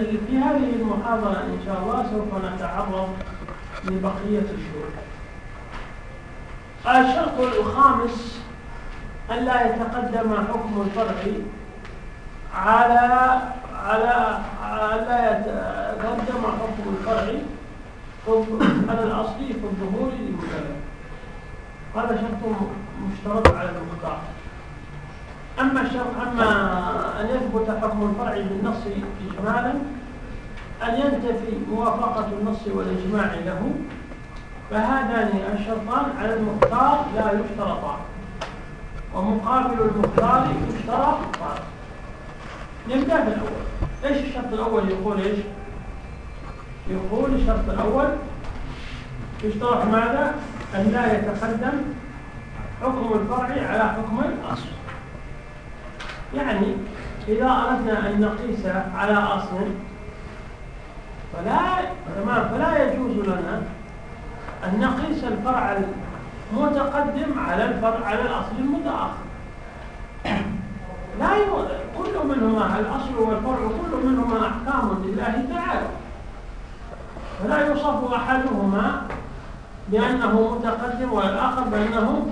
في هذه المحاضرة إن شاء الله سوف نتعرض لبقية الشروط. الشرط الخامس أن لا يتقدم حكم الفرع على على لا يتقدم حكم الفرع على الأصل في الظهور للمكلف هذا شرط مشترط على المختار أما الشرط أما أن يثبت حكم الفرع بالنص إجمالا أن ينتفي موافقة النص والإجماع له فهذان الشرطان على المختار لا يشترطان ومقابل المختار يشترط نبدأ بالأول. إيش الشرط الأول يقول إيش؟ يقول الشرط الأول يشترط ماذا؟ أن لا يتقدم حكم الفرع على حكم الأصل. يعني إذا أردنا أن نقيس على أصل فلا تمام فلا يجوز لنا أن نقيس الفرع المتقدم على الفرع على الأصل المتأخر. لا كل منهما الأصل والفرع كل منهما أحكام لله تعالى. فلا يوصف أحدهما بأنه متقدم والآخر بأنه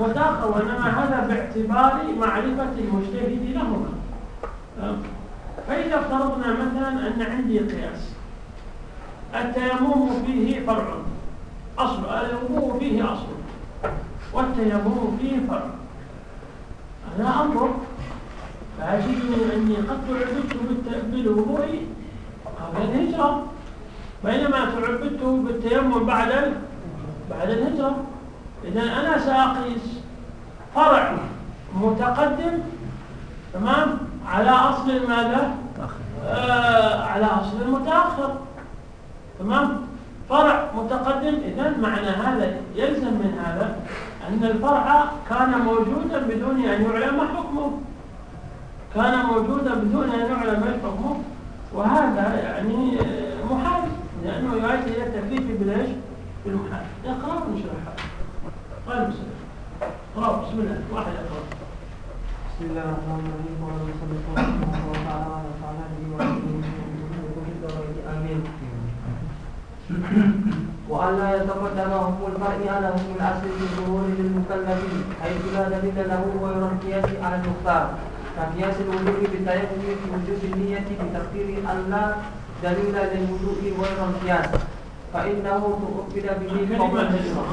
متأخر وإنما هذا باعتبار معرفة المجتهد لهما. فإذا افترضنا مثلا أن عندي قياس التيمم فيه فرع. أصل الوضوء فيه أصل والتيمم فيه فرع. أنا أنظر فأجدني أني قد تعبدت بالوضوء قبل الهجرة بينما تعبدت بالتيمم بعد بعد الهجرة. إذا أنا سأقيس فرع متقدم تمام؟ على أصل ماذا؟ آه على أصل المتأخر تمام؟ فرع متقدم إذا معنى هذا يلزم من هذا أن الفرع كان موجودا بدون أن يعلم حكمه. كان موجودا بدون أن يعلم حكمه وهذا يعني محال لأنه يؤدي إلى التكليف بالإيش؟ بالمحال. اقرأ ونشرح قال الله اقرأ بسم الله. واحد اقرأ بسم الله الرحمن الرحيم. وعلى صلى الله وتعالى وعلى آله امين وأن لا يتقدم حكم الفرع على حكم الأصل في الظهور للمكلف حيث لا دليل له غير القياس على المختار كقياس الوضوء بالتيمم في وجوب النية بتقدير أن لا دليل للوضوء غير القياس فإنه تؤكد به قبل الهجرة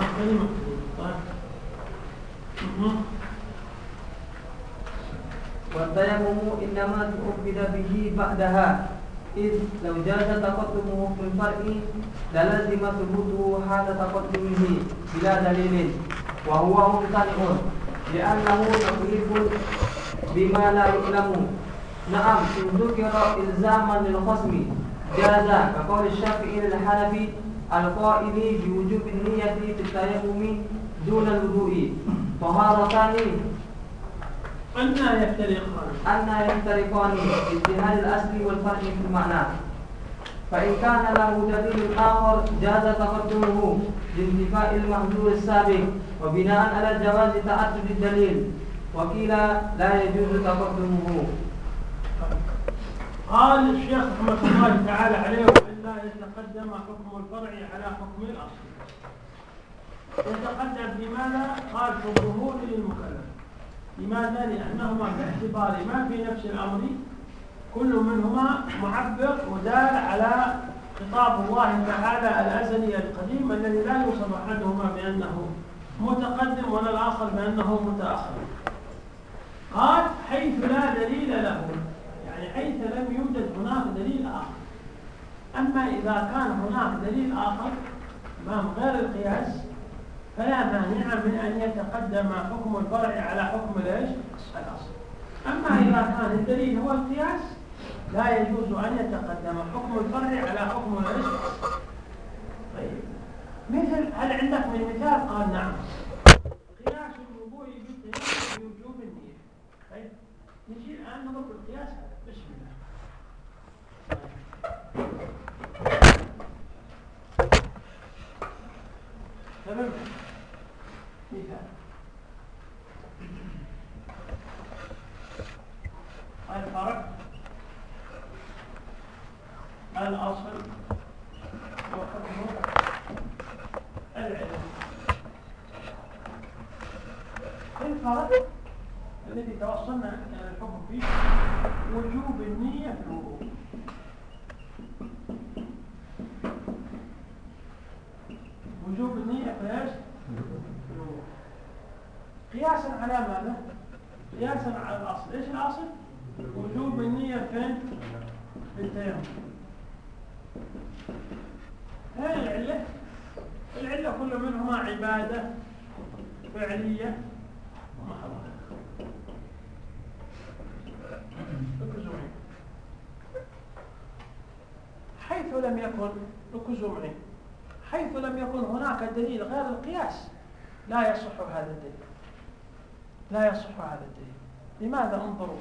والتيمم إنما تؤكد به بعدها إذ لو جاز تقدمه في الفرع للزم ثبوته حال تقدمه بلا دليل وهو ممتنع لأنه تقريب بما لا يعلم. نعم إن ذكر إلزاما للخصم جاز كقول الشافعي للحنفي القائل بوجوب النية في التيمم دون الوضوء. طهارتان. أن يفترقان. أن يفترقان باجتهاد الأصل والفرع في المعنى. فإن كان له دليل آخر جاز تقدمه لانتفاء المحظور السابق وبناء على جواز تعدد الدليل. وقيل لا يجوز تقدمه. قال الشيخ رحمة الله تعالى عليه وإلا يتقدم حكم الفرع على حكم الأصل. يتقدم بماذا؟ قال الظهور للمكلف لماذا؟ لأنهما باعتبار ما في نفس الأمر كل منهما معبر ودال على خطاب الله تعالى الأزلي القديم الذي لا يوصف أحدهما بأنه متقدم ولا الآخر بأنه متأخر قال حيث لا دليل له يعني حيث لم يوجد هناك دليل آخر أما إذا كان هناك دليل آخر أمام غير القياس فلا مانع من أن يتقدم حكم الفرع على حكم الايش؟ الأصل. أما إذا كان الدليل هو القياس لا يجوز أن يتقدم حكم الفرع على حكم الايش؟ طيب. مثل هل عندك من مثال؟ قال نعم. قياس الوضوء بالقياس بوجوب النية. طيب. نجي الآن نضرب القياس. بسم الله. تمام. مثال الفرق الأصل وحكمه العلم الفرق الذي توصلنا إلى الحكم فيه وجوب النية في الوضوء وجوب النية في؟ قياسا على ماذا؟ قياسا على الأصل. إيش الأصل؟ وجوب النية فين؟ في التيمم. هذه العلة؟ العلة كل منهما عبادة فعلية. حيث لم يكن ركزوا معي حيث لم يكن هناك دليل غير القياس. لا يصح هذا الدليل لا يصح هذا الدليل لماذا انظروا؟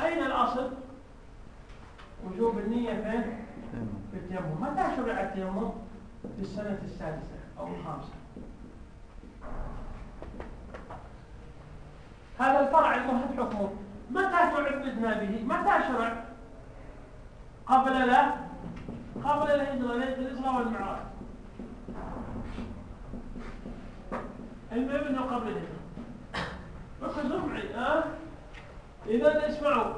أين الأصل؟ وجوب النية فين؟ في التيمم. متى شرع التيمم؟ في السنة السادسة أو الخامسة. هذا الفرع المهم حكمه. متى تعبدنا به متى شرع؟ قبل لا؟ قبل الهجرة ليلة والمعراج. المهم إنه قبل الهجرة. ركزوا معي ها؟ إذا اسمعوا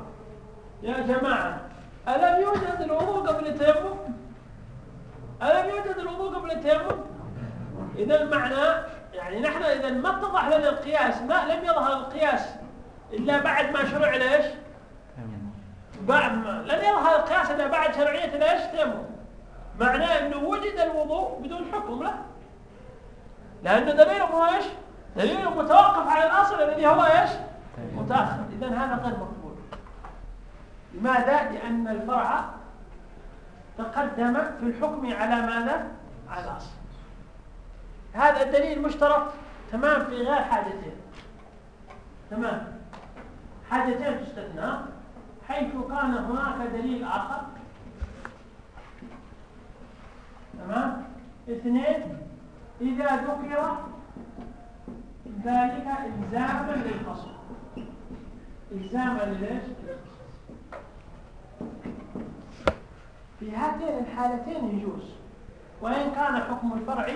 يا جماعة ألم يوجد الوضوء قبل التيمم؟ ألم يوجد الوضوء قبل التيمم؟ إذا المعنى يعني نحن إذا ما اتضح لنا القياس ما لم يظهر القياس إلا بعد ما شرع ليش بعد ما لن يظهر القياس إلا بعد شرعية ليش تيمم. معناه أنه وجد الوضوء بدون حكم لا؟ لأنه دليله إيش؟ دليله متوقف على الأصل الذي هو إيش؟ متأخر. إذا هذا غير مقبول. لماذا؟ لأن الفرع تقدم في الحكم على ماذا؟ على الأصل. هذا الدليل مشترك تمام في غير حاجتين. تمام. حاجتين تستثنى. حيث كان هناك دليل آخر. تمام. اثنين إذا ذكر ذلك إلزاما للخصم إلزاما لليش؟ في هاتين الحالتين يجوز وإن كان حكم الفرع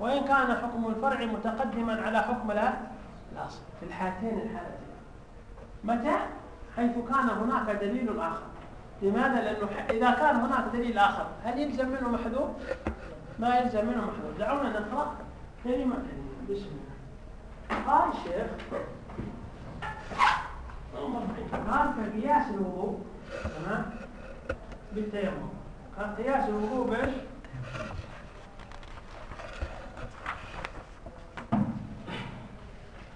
وإن كان حكم الفرع متقدما على حكم الأصل في الحالتين الحالتين متى؟ حيث كان هناك دليل آخر لماذا؟ لأنه إذا كان هناك دليل آخر هل يلزم منه محذوف؟ ما يلزم منه محذوف دعونا نقرأ كلمة بسم الله. قال الشيخ قال كقياس الوضوء تمام؟ بالتيمم. قال قياس الوضوء بإيش؟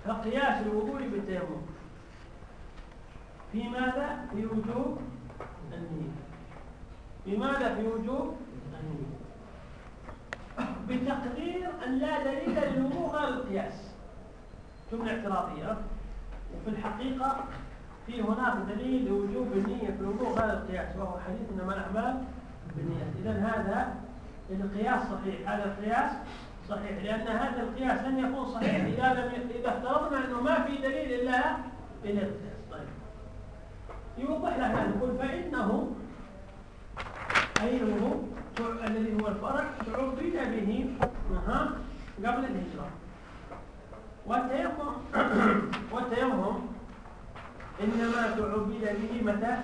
فقياس الوضوء بالتيمم. في ماذا؟ في وجوب النية. في ماذا؟ في وجوب النية؟ بتقدير أن لا دليل للوضوء غير القياس. جملة اعتراضية. وفي الحقيقة في هناك دليل لوجوب النية في الوضوء غير القياس وهو حديث إنما الأعمال بالنيات إذا هذا القياس صحيح. هذا القياس صحيح لأن هذا القياس لن يكون صحيح إذا لم إذا افترضنا أنه ما في دليل إلا إلا القياس. طيب. يوضح لنا نقول فإن أنه أي هو الذي هو الفرع تعبد به قبل الهجرة. والتيمم والتيمم إنما تعبد به متى؟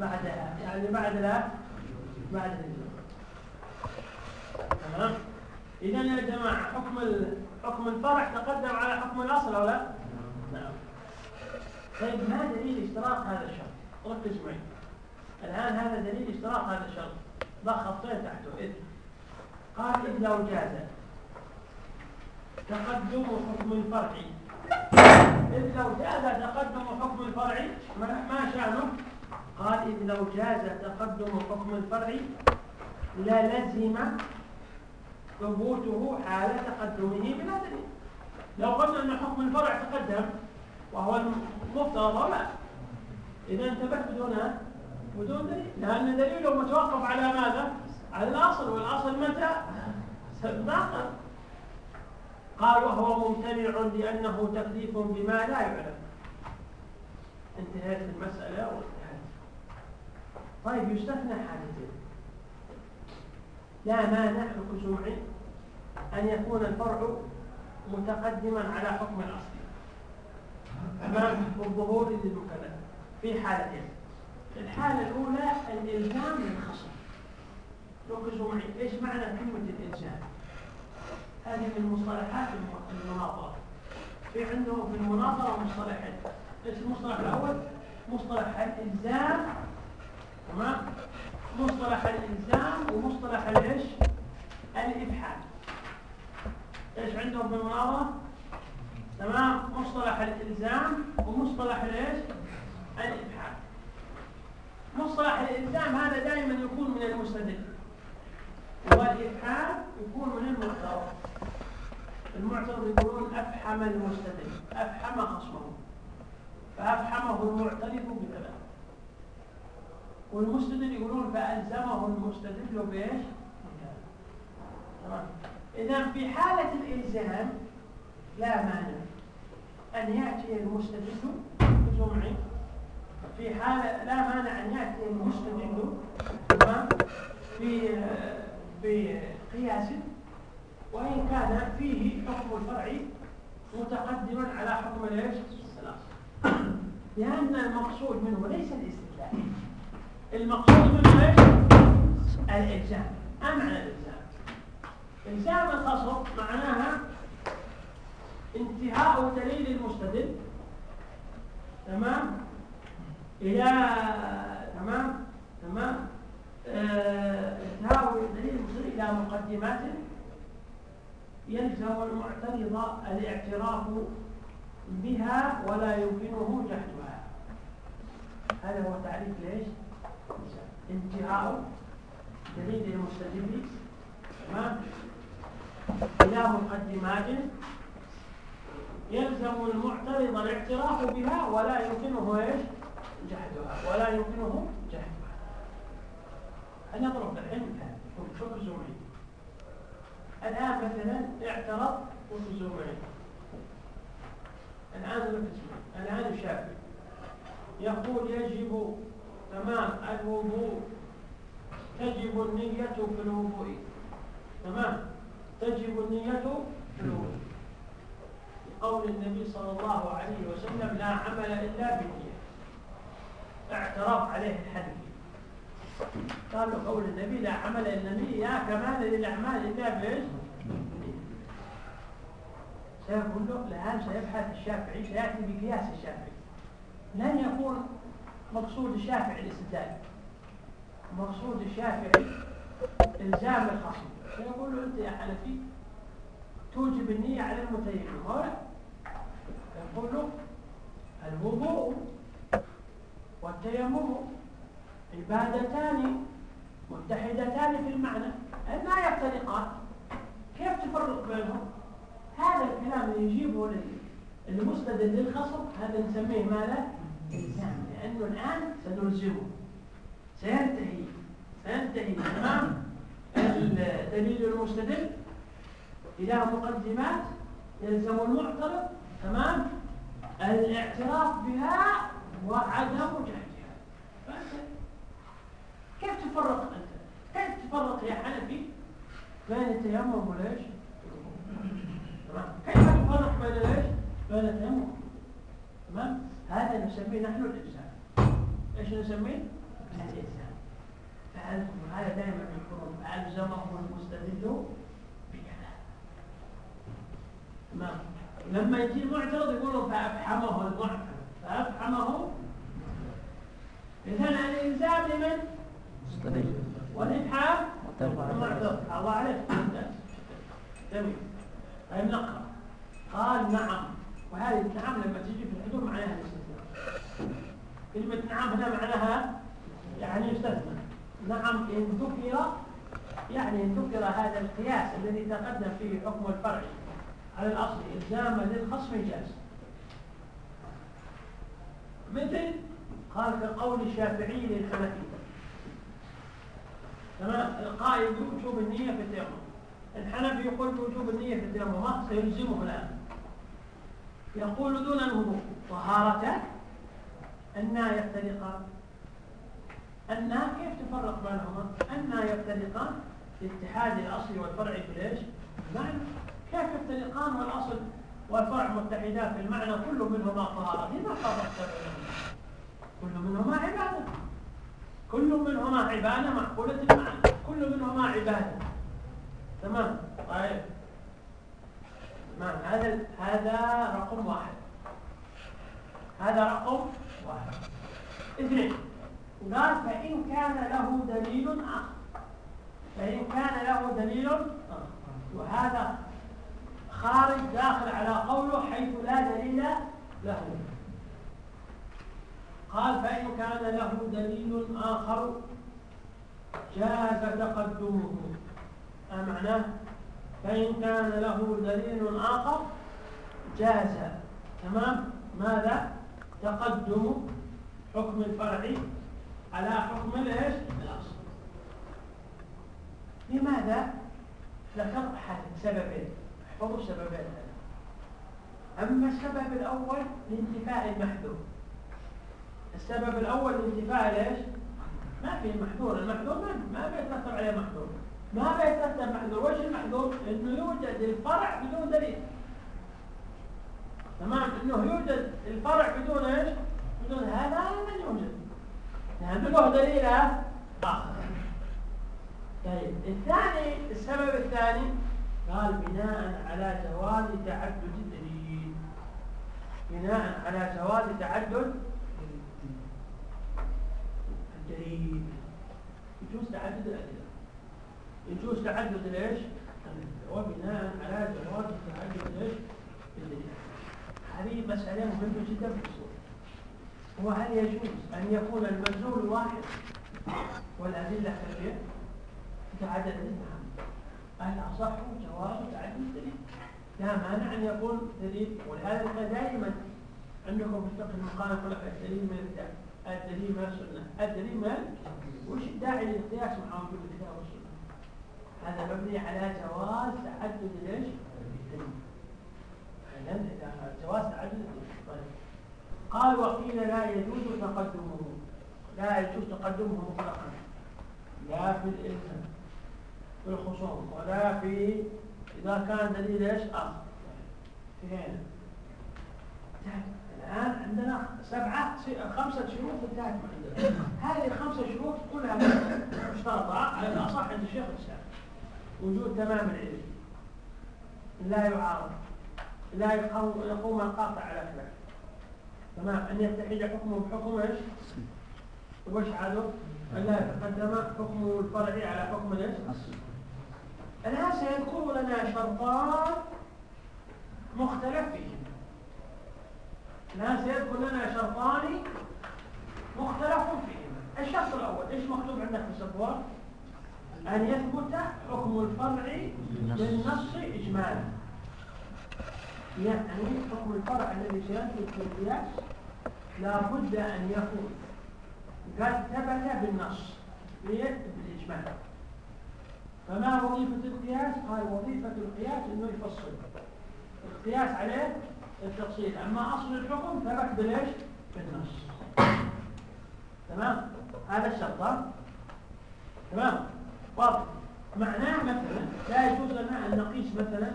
بعدها. يعني بعد لا بعد الهجرة. تمام إذا يا جماعة حكم حكم الفرع تقدم على حكم الأصل أو لا؟ نعم. طيب ما دليل اشتراط هذا الشرط؟ ركز معي. الآن هذا دليل اشتراط هذا الشرط. ضع خطين تحته إذ قال إذ لو جاز. تقدم حكم الفرع. إذ لو جاز تقدم حكم الفرع. ما شأنه؟ قال إذ لو جاز تقدم حكم الفرع. للزم ثبوته حال تقدمه بلا دليل. لو قلنا أن حكم الفرع تقدم وهو المفترض ولا؟ إذا انتبهت بدون بدون دليل لأن دليله متوقف على ماذا؟ على الأصل والأصل متى؟ ناقل قال وهو ممتنع لأنه تكليف بما لا يعلم. انتهت المسألة وانتهت. طيب يستثنى حالتين لا مانع لكسوع أن يكون الفرع متقدما على حكم الأصل. أمام الظهور للمكلف في حالتين. الحالة الأولى الإلزام للخصم ركزوا معي إيش معنى كلمة الإلزام؟ هذه من مصطلحات المناظرة. في عندهم في المناظرة مصطلحين إيش المصطلح الأول؟ مصطلح الإلزام تمام؟ مصطلح الإلزام ومصطلح الإيش؟ الإبحاث إيش عندهم في المناظرة؟ تمام؟ مصطلح الإلزام ومصطلح الإيش؟ الإبحاث مصطلح الإلزام هذا دائما يكون من المستدل. والإبحاث يكون من المعترض. المعترض يقولون أفحم المستدل أفحم خصمه. فأفحمه المعترف بكذا والمستدل يقولون فألزمه المستدل بإيش؟ تمام إذا في حالة الإلزام لا مانع أن يأتي المستدل معي في حالة لا مانع أن يأتي المستدل تمام في بقياس وإن كان فيه حكم الفرع متقدما على حكم الإيش؟ لأن المقصود منه ليس الاستدلال المقصود منه إيش؟ الإلزام ما معنى الإلزام؟ إلزام الخصم معناها انتهاء دليل المستدل تمام إلى تمام؟ تمام؟ آه، انتهاء دليل المستدل إلى مقدمات يلزم المعترض الاعتراف بها ولا يمكنه جحدها. هذا هو تعريف ليش؟ انتهاء دليل المستدل تمام؟ إلى مقدمات يلزم المعترض الاعتراف بها ولا يمكنه إيش؟ جحدها ولا يمكنه جحدها أنا اضرب الحين مثال شوف زومين الآن مثلا اعترض وتزوعين الآن ركز الآن الشافعي يقول يجب تمام الوضوء. تجب النية في الوضوء. تمام. تجب النية في الوضوء. قول النبي صلى الله عليه وسلم لا عمل إلا بالنية. اعتراف عليه الحديث. قال له قول النبي لا عمل إلا النبي يا كمال للأعمال إلا بايش؟ سيقول له الآن سيبحث الشافعي سيأتي بقياس الشافعي. لن يكون مقصود الشافعي الاستدلال. مقصود الشافعي إلزام الخصم. سيقول له أنت يا حنفي توجب النية على المتيمم. ولا يقول له الوضوء والتيمم عبادتان متحدتان في المعنى. ما يفترقان؟ كيف تفرق بينهم؟ هذا الكلام اللي يجيبه المستدل للخصم هذا نسميه ماذا؟ إلزام. لأنه الآن سنلزمه. سينتهي سينتهي تمام؟ الدليل المستدل إلى مقدمات يلزم المعترض تمام؟ الاعتراف بها وعدم وجهتها فأنت كيف تفرق أنت؟ كيف تفرق يا حنفي؟ بين التيمم وليش كيف تفرق بين ليش بين التيمم. تمام؟ هذا نسميه نحن الإنسان. إيش نسميه؟ الإنسان. فعلكم هذا دائما يذكرون ألزمهم المستدل بكذا تمام؟ لما يجي المعترض يقول فأفحمه المعترض. فأفحمه إذن الإلزام لمن؟ مستدل معترض. المعترض الله عليك. جميل. طيب نقرأ. قال نعم. وهذه النعم لما تجي في الحدود معناها الاستثناء كلمة نعم هنا معناها يعني يستثنى نعم إن ذكر يعني إن ذكر هذا القياس الذي تقدم فيه حكم الفرع على الأصل إلزاما للخصم جاز. مثل قال كقول الشافعي للحنفي تمام؟ القائل بوجوب النية في التيمم. الحنفي يقول بوجوب النية في التيمم. سيلزمه الآن. يقول دون الوضوء طهارتان أنا يفترقان أنا كيف تفرق بينهما؟ أنا يفترقان لاتحاد الأصل والفرع في ليش؟ كيف يفترقان والأصل والفرع متحدان في المعنى كل منهما طهارة. بينهما كل منهما عبادة. كل منهما عبادة معقولة المعنى. كل منهما عبادة. تمام؟ طيب. تمام. هذا هذا رقم واحد. هذا رقم واحد. اثنين. قال فإن كان له دليل آخر. فإن كان له دليل آخر. وهذا خارج داخل على قوله حيث لا دليل له. قال فإن كان له دليل آخر جاز تقدمه. معناه؟ فإن كان له دليل آخر جاز. تمام؟ ماذا؟ تقدم حكم الفرع على حكم الإيش؟ الأصل. لماذا؟ ذكر سببين. احفظوا السببين أما السبب الأول لانتفاء المحذور. السبب الأول لانتفاء ليش؟ ما في محذور. المحذور ما بيترتب عليه محذور. ما بيترتب محذور. وش المحذور؟ إنه يوجد الفرع بدون دليل. تمام؟ إنه يوجد الفرع بدون إيش؟ بدون هذا من يوجد. يعني له دليل آخر. طيب. الثاني السبب الثاني قال بناء على جواز تعدد الدليل بناء على جواز تعدد الدليل يجوز تعدد الأدلة. يجوز تعدد ليش؟ وبناء على جواز تعدد ليش؟ هذه مسألة مهمة جدا في الأصول وهل يجوز أن يكون المنزول واحد والأدلة كثيرة تتعدد نعم الأصح جواز تعدد الدليل لا مانع أن يكون دليل ولهذا دائما عندكم في الفقه المقام يقول لك الدليل من الكتاب الدليل من السنة. الدليل من؟ وش الداعي للقياس مع وجود الكتاب والسنة؟ هذا مبني على جواز تعدد ليش؟ الدليل جواز تعدد الدليل طيب. قال وقيل لا يجوز تقدمه. لا يجوز تقدمه مطلقا. لا في الإلزام. في الخصوم ولا في إذا كان دليل إيش؟ آخر في هنا. الآن عندنا سبعة خمسة شروط انتهت عندنا هذه الخمسة شروط كلها مشترطة على الأصح عند الشيخ الإسلام. وجود تمام العلم. لا يعارض. لا يقوم القاطع على خلاف تمام؟ أن يتحد حكمه بحكم إيش؟ وش عادوا أن لا يتقدم حكم الفرع على حكم الإيش الآن سيذكر لنا شرطان مختلف فيهما الآن سيذكر لنا شرطان مختلف فيهما الشرط الأول إيش مكتوب عندك في السبورة؟ أن يثبت حكم الفرع بالنص إجمالا. يعني حكم الفرع الذي سيثبت في القياس لا بد أن يكون. قد ثبت بالنص بالإجمال فما وظيفة القياس؟ قال وظيفة القياس أنه يفصل القياس عليه التفصيل أما أصل الحكم ثبت بالإيش؟ بالنص تمام؟ هذا الشرط تمام؟ واضح معناه مثلا لا يجوز لنا أن نقيس مثلا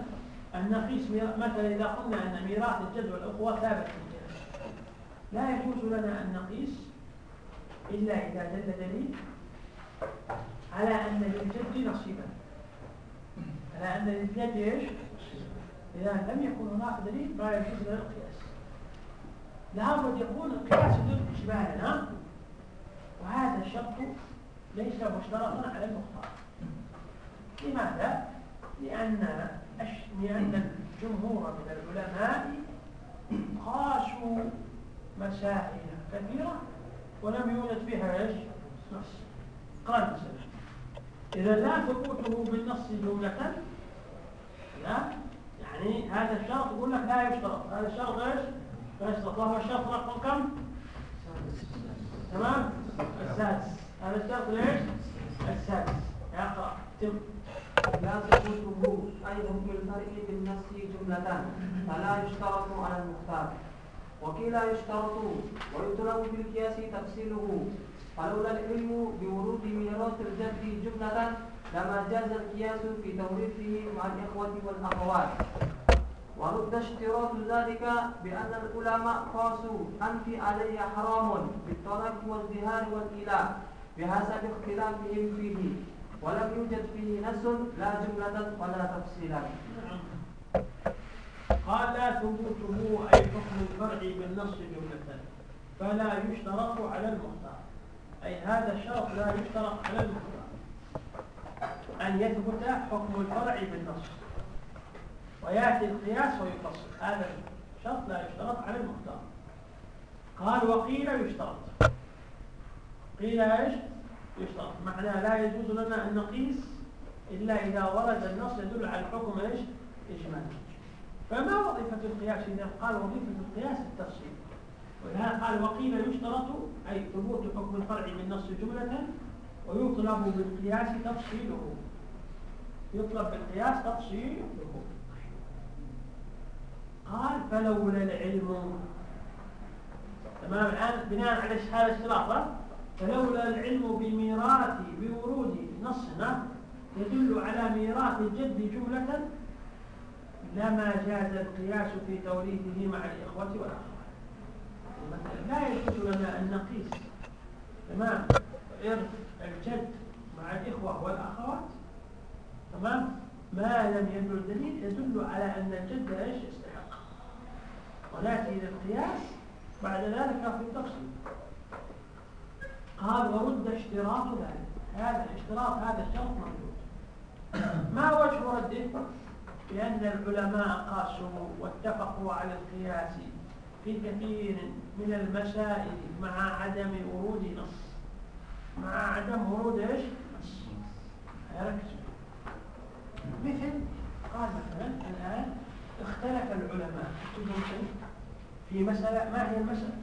أن نقيس مثلا إذا قلنا أن ميراث الجد والأخوة ثابت في الجهة لا يجوز لنا أن نقيس إلا إذا دل دليل على أن للجد نصيبا على أن للجد إيش؟ إذا لم يكن هناك دليل ما يجوز لنا القياس لابد يكون القياس يدل إجمالا وهذا الشرط ليس مشترطا على المختار لماذا؟ لأن لأن الجمهور من العلماء قاسوا مسائل كثيرة ولم يوجد فيها إيش؟ نص قال المسألة إذا لا ثبوته بالنص جملة لا؟ يعني هذا الشرط يقول لك لا يشترط. هذا الشرط إيش؟ لا يشترط وهو الشرط رقم كم؟ تمام؟ السادس. هذا الشرط ليش؟ السادس. اقرأ تم. لا ثبوته أي حكم الفرع بالنص جملة. فلا يشترط على المختار. وكلا يشترط ويطلب بالقياس تفصيله. فلولا العلم بورود ميراث الجد جملة لما جاز القياس في توريثه مع الإخوة والأخوات. ورد اشتراط ذلك بأن العلماء قاسوا أنت علي حرام بالطلاق والزهار والإله بحسب اختلافهم فيه. ولم يوجد فيه نص لا جملة ولا تفصيلا. قال ثبوته أي حكم الفرع بالنص جملة فلا يشترط على المختار. أي هذا الشرط لا يشترط على المختار أن يثبت حكم الفرع بالنص. ويأتي القياس ويفصل هذا الشرط لا يشترط على المختار. قال وقيل يشترط. قيل إيش؟ يشترط. معناه لا يجوز لنا أن نقيس إلا إذا ورد النص يدل على الحكم إيش؟ إجمالي فما وظيفة القياس إذا قال وظيفة القياس التفصيل؟ ولهذا قال وقيل يشترط أي ثبوت حكم الفرع من نص جملة ويطلب بالقياس تفصيله. يطلب بالقياس تفصيله. قال فلولا العلم تمام؟ الآن بناء على هذا الاشتراط فلولا العلم بميراث بورود نصنا يدل على ميراث الجد جملة لما جاز القياس في توريثه مع الإخوة والأخوات لا يجوز لنا أن نقيس. تمام؟ إرث الجد مع الإخوة والأخوات. تمام؟ ما لم يدل دليل يدل على أن الجد إيش؟ يستحق. ونأتي إلى القياس بعد ذلك في التفصيل قال ورد اشتراط ذلك. هذا الاشتراط هذا الشرط موجود. ما وجه رده؟ لأن العلماء قاسوا واتفقوا على القياس. في كثير من المسائل مع عدم ورود نص. مع عدم ورود إيش؟ نص. مثل قال مثلا الآن اختلف العلماء. في مسألة ما هي المسألة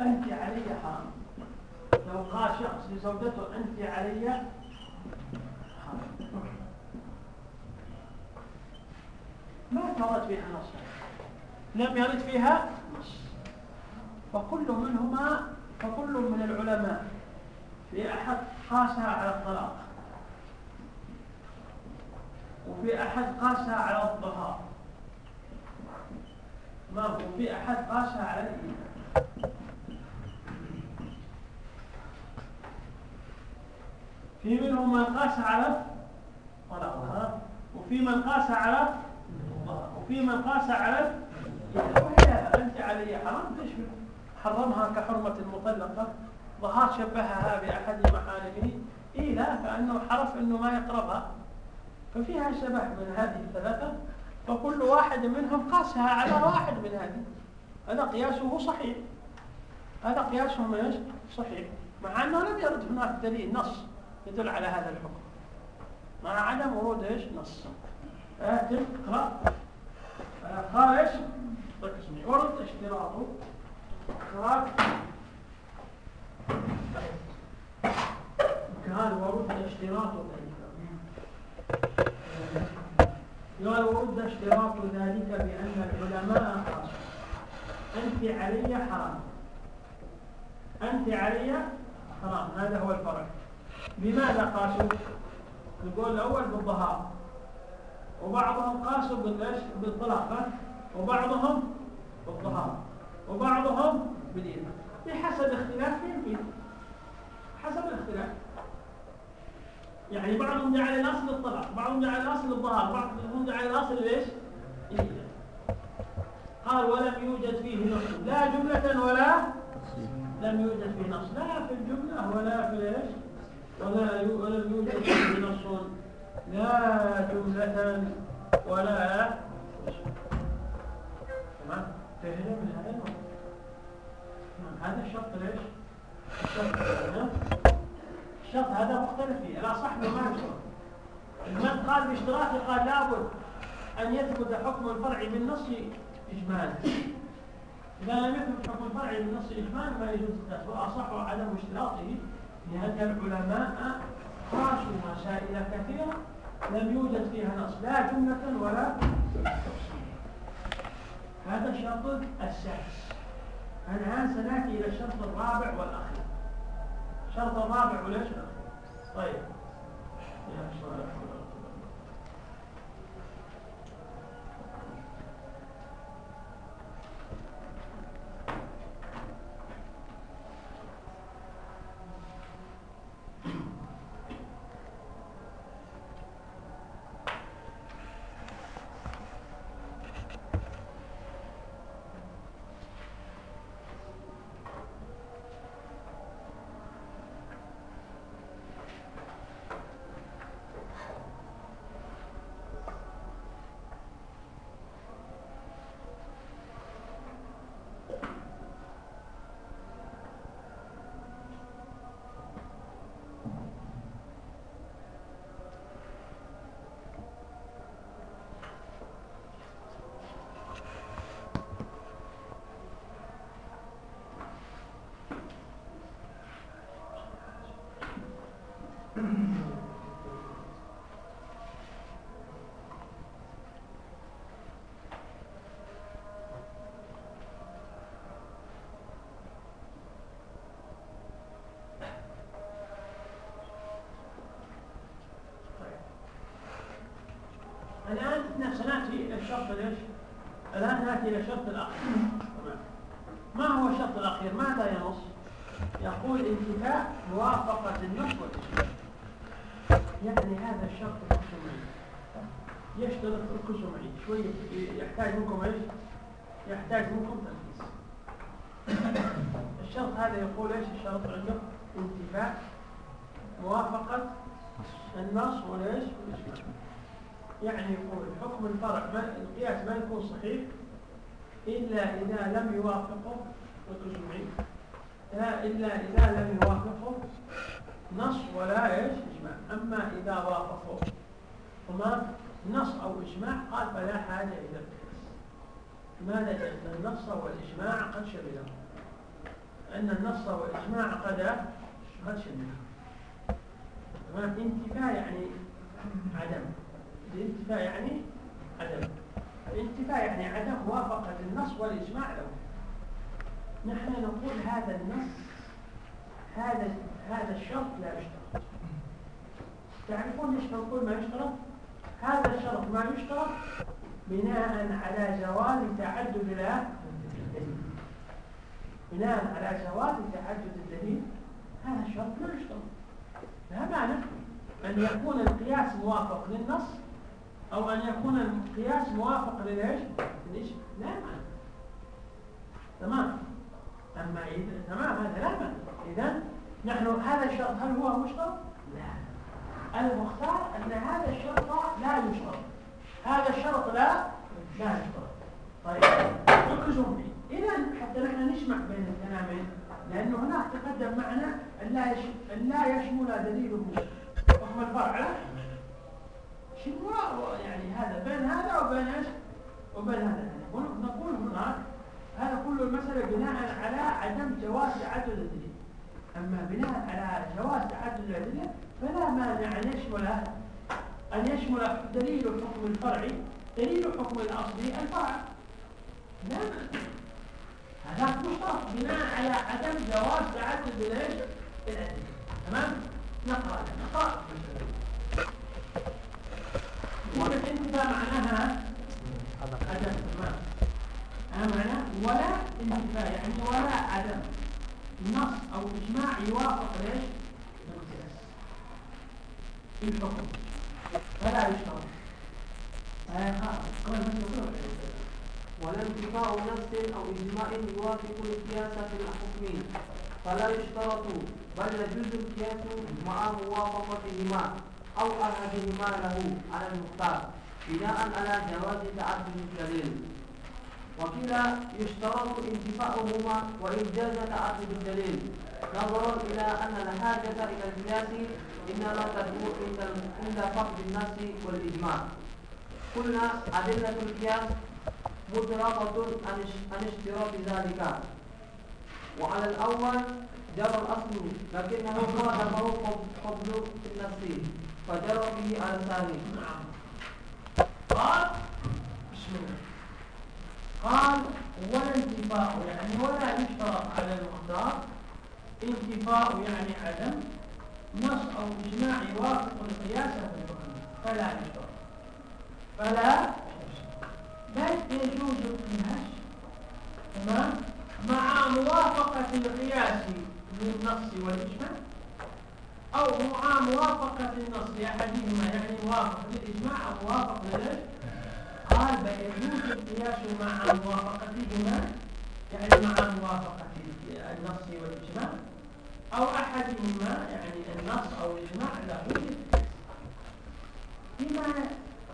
أنت علي حرام لو قال شخص لزوجته أنت علي حرام ما ترد فيها نص لم يرد فيها نص فكل منهما فكل من العلماء في أحد قاسها على الطلاق وفي أحد قاسها على الظهار ما وفي أحد قاسها على الإيمان في منهم من قاس على الطلاق وفي من قاس على وفي من قاس على أنت علي حرام؟ ليش حرمها كحرمة المطلقة ظهر شبهها بأحد محارمه؟ إيه لا فأنه حرف أنه ما يقربها. ففيها شبه من هذه الثلاثة. فكل واحد منهم قاسها على واحد من هذه. هذا قياسه صحيح. هذا قياسهم إيش؟ صحيح. مع أنه لم يرد هناك دليل نص. يدل على هذا الحكم. مع عدم ورود إيش؟ نص. اقرأ. قال إيش؟ معي ورد اشتراطه. اشتراط ذلك قال ورد اشتراط ذلك بأن العلماء قاسوا أنت علي حرام. أنت علي حرام. هذا هو الفرق. بماذا قاسوا نقول الأول بالظهار. وبعضهم قاسوا بالطلاق وبعضهم بالظهار. وبعضهم بالإيمان. بحسب اختلافهم فيه حسب الاختلاف. يعني بعضهم جعل الأصل الطلاق بعضهم جعل الأصل الظهار بعضهم جعل الأصل ليش قال ولم يوجد فيه نص. لا جملة ولا لم يوجد فيه نص. لا في الجملة ولا في ليش ولا ولم يوجد فيه نص لا جملة ولا تمام؟ فهم من هذا هذا الشرط ليش؟ الشرط الشرط هذا مختلف فيه. لا صح ما يشترط من قال باشتراطه قال لابد أن يثبت حكم الفرع بالنص إجمالا. إذا لم يثبت حكم الفرع بالنص إجمالا فلا يجوز القياس وأصح عدم اشتراطه لأن العلماء قاسوا مسائل كثيرة لم يوجد فيها نص لا جملة ولا هذا شرط السادس. الآن سنأتي إلى الشرط الرابع والأخير. شرط الرابع وليش طيب. يا إلى الشرط ليش؟ الآن نأتي إلى الشرط الأخير ما هو الشرط الأخير؟ ماذا ينص؟ يقول انتفاء موافقة النص والإجماع يعني هذا الشرط الخصومي يشترط الخصومي شوية يحتاج منكم إيش؟ يحتاج منكم تنفيذ الشرط هذا يقول إيش الشرط عنده؟ انتفاء موافقة النص وليش؟ والإجماع يعني يقول حكم الفرع القياس ما يكون صحيح إلا إذا لم يوافقه الخصومي إلا إذا لم يوافقه نص ولا إيش إجماع. أما إذا وافقه تمام نص أو إجماع قال فلا حاجة إلى القياس. لماذا؟ لأن النص والإجماع قد شمله أن النص والإجماع قد قد شمله تمام؟ انتفاء يعني عدم. الانتفاء يعني عدم. الانتفاء يعني عدم موافقة النص والإجماع له. نحن نقول هذا النص هذا هذا الشرط لا يشترط. تعرفون ليش نقول ما يشترط؟ هذا الشرط ما يشترط بناء على جواز تعدد الدليل بناء على جواز تعدد الدليل. هذا الشرط ما يشترط. لا معنى أن يكون القياس موافق للنص أو أن يكون القياس موافق للإيش؟ لا معنى تمام؟ أما إذا تمام هذا لا معنى إذا نحن هذا الشرط هل هو مشترط؟ لا. المختار أن هذا الشرط لا يشترط هذا الشرط لا لا يشترط طيب. ركزوا فيه إذا حتى نحن نجمع بين الكلامين لأنه هناك تقدم معنا أن لا يشمل دليل حكم الفرع شنو يعني هذا بين هذا وبين إيش؟ وبين هذا. نقول هناك هذا كل المسألة بناء على عدم جواز تعدد الدليل أما بناء على جواز تعدد الأدلة فلا مانع أن يشمل أن يشمل دليل الحكم الفرعي دليل الحكم الأصلي الفرع. لا مانع هذا مشترط بناء على عدم جواز تعدد الأدلة. تمام؟ نقرأ نقرأ. والانتفاء معناها عدم تمام. معناه ولا انتفاء يعني ولا عدم نص أو إجماع يوافق ليش؟ القياس في الحكم. فلا يشترط. ولا انتفاء نص أو إجماع يوافق القياس في الحكم فلا يشترط بل يجوز القياس مع موافقتهما أو أحدهما له على المختار بناء على جواز تعدد الدليل. وكلا يشترط انتفاؤهما وإنجاز تعدد الدليل. نظرا إلى أن الحاجة إلى القياس إنما تدعو عند فقد النص والإجماع. قلنا أدلة القياس مطلقة عن اشتراط ذلك. وعلى الأول جرى الأصل لكنه خالفه قبل النص فجرى به على الثاني نعم. قال بسم الله. قال ولا انتفاء يعني ولا يشترط على المختار انتفاء يعني عدم. نص أو إجماع يوافق القياس في فلا يشترط. فلا بل يجوز القياس. تمام؟ مع موافقة القياس للنص والإجماع. أو مع موافقة النص لأحدهما يعني موافق للإجماع أو موافق للإجماع قال بل يجوز القياس مع موافقتهما يعني مع موافقة النص والإجماع أو أحدهما يعني النص أو الإجماع له فيما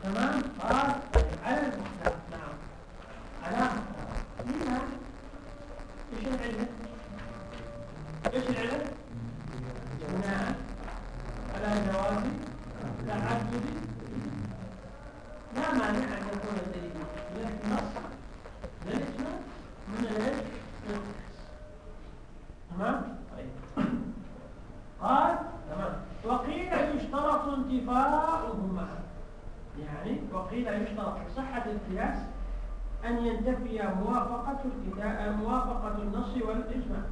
تمام؟ قال على المختار نعم. على المختار فيما إيش العلم؟ إيش العلم؟ بناء على جواز تعدد لا مانع أن يكون الدليل. من النص الاجماع من الايش تمام؟ طيب. قال تمام. وقيل يشترط انتفاؤهما. يعني وقيل يشترط صحة القياس أن ينتفي موافقة موافقة النص والإجماع.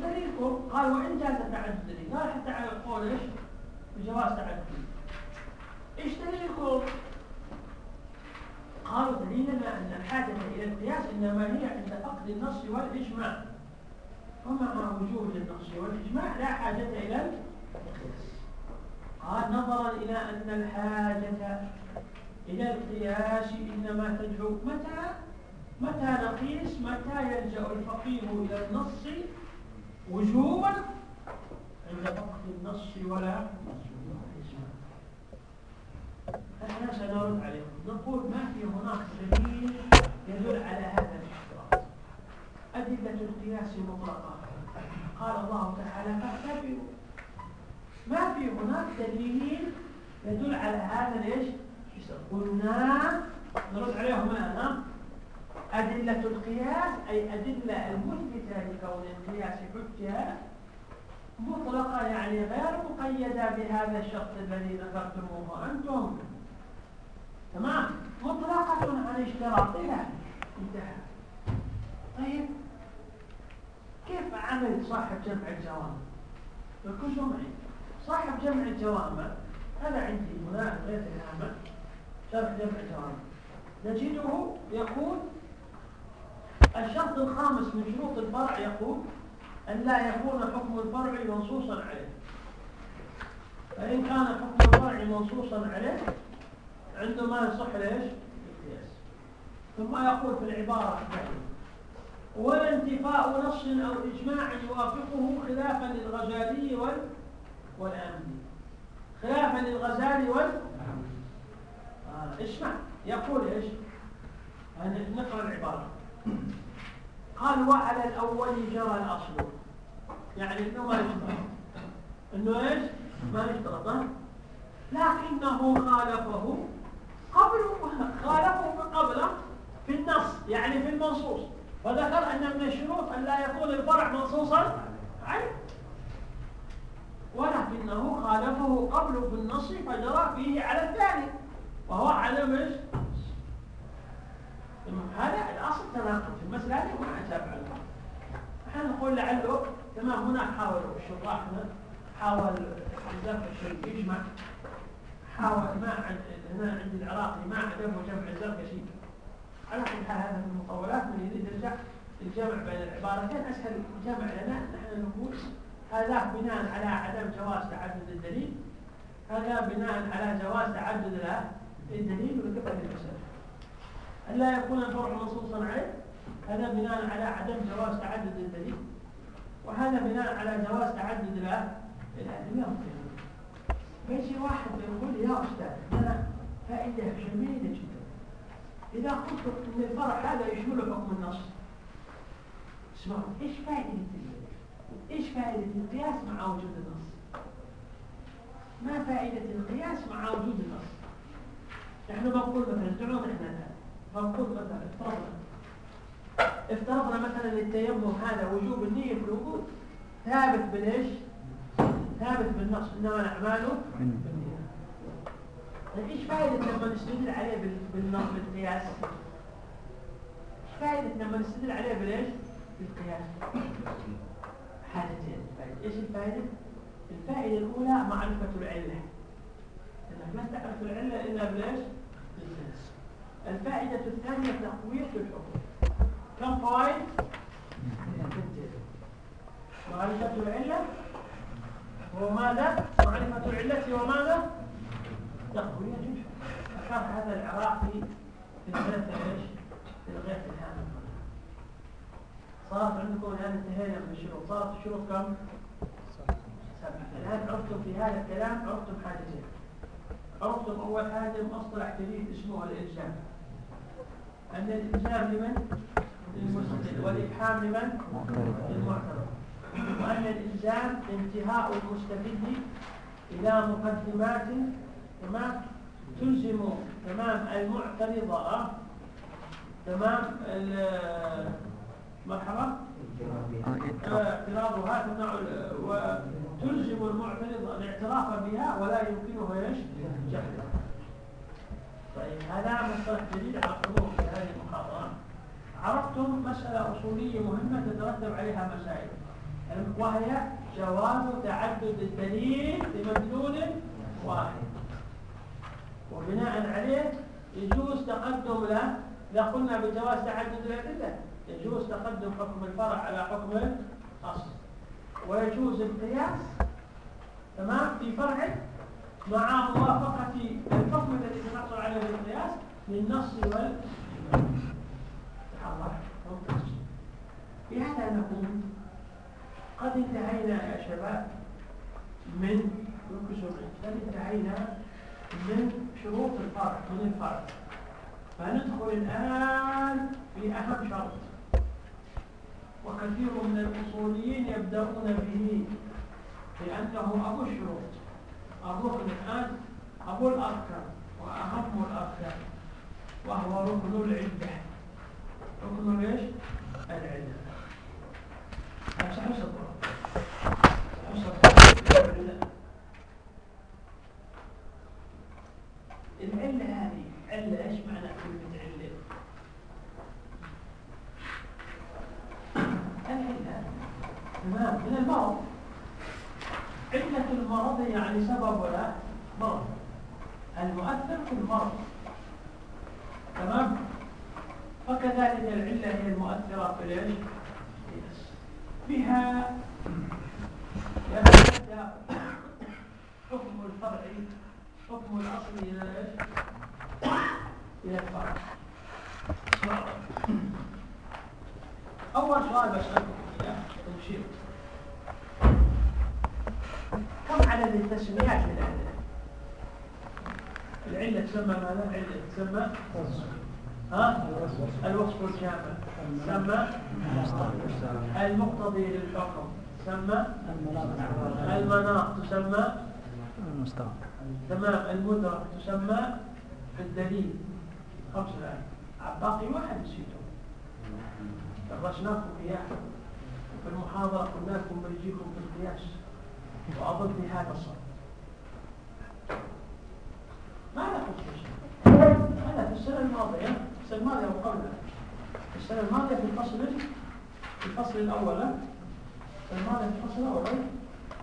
دليلكم؟ قال وإن جاز تعدد قال حتى على القول إيش؟ بجواز تعدد إيش دليلكم؟ قالوا دليلنا أن الحاجة إلى القياس إنما هي عند فقد النص والإجماع ومع وجود النص والإجماع لا حاجة إلى القياس قال نظرا إلى أن الحاجة إلى القياس إنما تدعو متى متى نقيس متى يلجأ الفقيه إلى النص وجوبا عند فقد النص ولا إحنا سنرد عليكم. نقول ما في هناك دليل يدل على هذا الاشتراط. أدلة القياس مطلقة. قال الله تعالى فاعتبروا ما في هناك دليل يدل على هذا ليش قلنا نرد عليهم الآن. أدلة القياس أي أدلة المثبتة لكون القياس حجة مطلقة يعني غير مقيدة بهذا الشخص الذي ذكرتموه أنتم. تمام؟ مطلقة عن اشتراطها. انتهى. طيب كيف عمل صاحب جمع الجوامع؟ ركزوا معي صاحب جمع الجوامع هذا عندي هنا غير الهامة شرح جمع الجوامع. نجده يقول الشرط الخامس من شروط الفرع يقول أن لا يكون حكم الفرع منصوصا عليه. فإن كان حكم الفرع منصوصا عليه عندما يصح ليش؟ القياس ثم يقول في العبارة الثانية ولا انتفاء نص أو إجماع يوافقه خلافا للغزالي وال والآمدي خلافا للغزالي وال آه اسمع. يقول إيش؟ يعني نقرأ العبارة. قال وعلى الأول جرى الأصل. يعني إنه ما يشترط. إنه إيش؟ ما يشترط لكنه خالفه قبل خالفه قبله في النص يعني في المنصوص. وذكر أن من الشروط أن لا يكون الفرع منصوصا عين ولكنه خالفه قبل في النص فجرى فيه على الثاني. وهو عدم هذا الأصل تناقض. في المساله هذه وما أتابع إحنا نقول لعله تمام هنا حاولوا الشراح حاول الزرق الشيء يجمع حاول ما عند هنا عند العراقي ما عدم جمع الزركشي على كل حال هذا من المطولات من يريد يرجع الجمع بين العبارتين. أسهل جمع لنا. نحن نقول هذا بناء على عدم جواز تعدد الدليل. هذا بناء على جواز تعدد الدليل ونقبل المسألة. ألا يكون الفرع منصوصا عليه. هذا بناء على عدم جواز تعدد الدليل وهذا بناء على جواز تعدد الأدلة فيجي واحد يقول يا أستاذ أنا فائدة جميلة جدا. إذا قلت أن الفرع هذا يشمل حكم النص. اسمعوا إيش فائدة إيش فائدة القياس مع وجود النص؟ ما فائدة القياس مع وجود النص؟ نحن بنقول مثلا دعونا إحنا بنقول مثلا افترضنا افترضنا مثلا التيمم هذا وجوب النية في الوجود ثابت بالايش؟ ثابت بالنص إنما الاعمال بالنية إيش فائدة لما نستدل عليه بالنص بالقياس؟ إيش فائدة لما نستدل عليه بالايش؟ بالقياس حالتين إيش الفائدة؟ الفائدة الأولى معرفة العلة إنك لا تعرف العلة إلا بالايش؟ الفائدة الثانية تقوية الحكم كم فوائد؟ معرفة العلة وماذا؟ معرفة العلة وماذا؟ تقوية الحكم هذا العراقي في الثلاثة إيش؟ في الغيث الهام صارت عندكم الآن انتهينا من الشروط صارت الشروط كم؟ سبعة الآن عرفتم في هذا الكلام عرفتم حاجتين عرفتم أول حاجة مصطلح جديد اسمه الإلزام. أن الإلزام لمن؟ للمستدل والإفحام لمن؟ للمعترض. وأن الإلزام انتهاء المستفيد إلى مقدمات تمام تلزم تمام المعترضة. تمام مرحبا. اعتراضها تمنع وتلزم المعترض الاعتراف بها ولا يمكنه إيش؟ جحدها. طيب هذا مصطلح جديد الحضور في هذه المحاضرة. عرفتم مسألة أصولية مهمة تترتب عليها مسائل. وهي جواز تعدد الدليل لمدلول واحد. وبناء عليه يجوز تقدم له. إذا قلنا بجواز تعدد الأدلة يجوز تقدم حكم الفرع على حكم الأصل. ويجوز القياس تمام في فرع مع موافقة الحكم الذي سنحصل عليه بالقياس للنص وال بهذا نقول قد انتهينا يا شباب من قد انتهينا من شروط الفرع من الفرع. فندخل الآن في أهم شرط. وكثير من الأصوليين يبدأون به لأنه أبو الشروط الركن الآن أبو الأركان وأهم الأركان وهو ركن العدة ركن إيش؟ العدة سأحسب العلة هذه علة إيش معنى كلمة تمام من المرض علة المرض يعني سبب ولا مرض. المؤثر في المرض. تمام؟ وكذلك العلة هي المؤثرة في الايش بها يتبدا حكم الفرع حكم الأصل إلى إيش إلى الفرع. أول سؤال بسالكم اياه تمشير كم عدد التسميات للعلة؟ العلة تسمى ماذا؟ علة تسمى ها؟ الوصف الكامل. سمى المقتضي للحكم. سمى المناط. تسمى المستوى تمام. المدرك. تسمى في الدليل خمس الآن باقي واحد نسيته درسناكم إياه. في المحاضرة محاضرة قلنا لكم بيجيكم في القياس. وأظن في هذا الصف ما لا شيء هذا في السنة الماضية السنة الماضية وقبلها السنة الماضية في الفصل في الفصل الأول السنة الماضية في الفصل الأول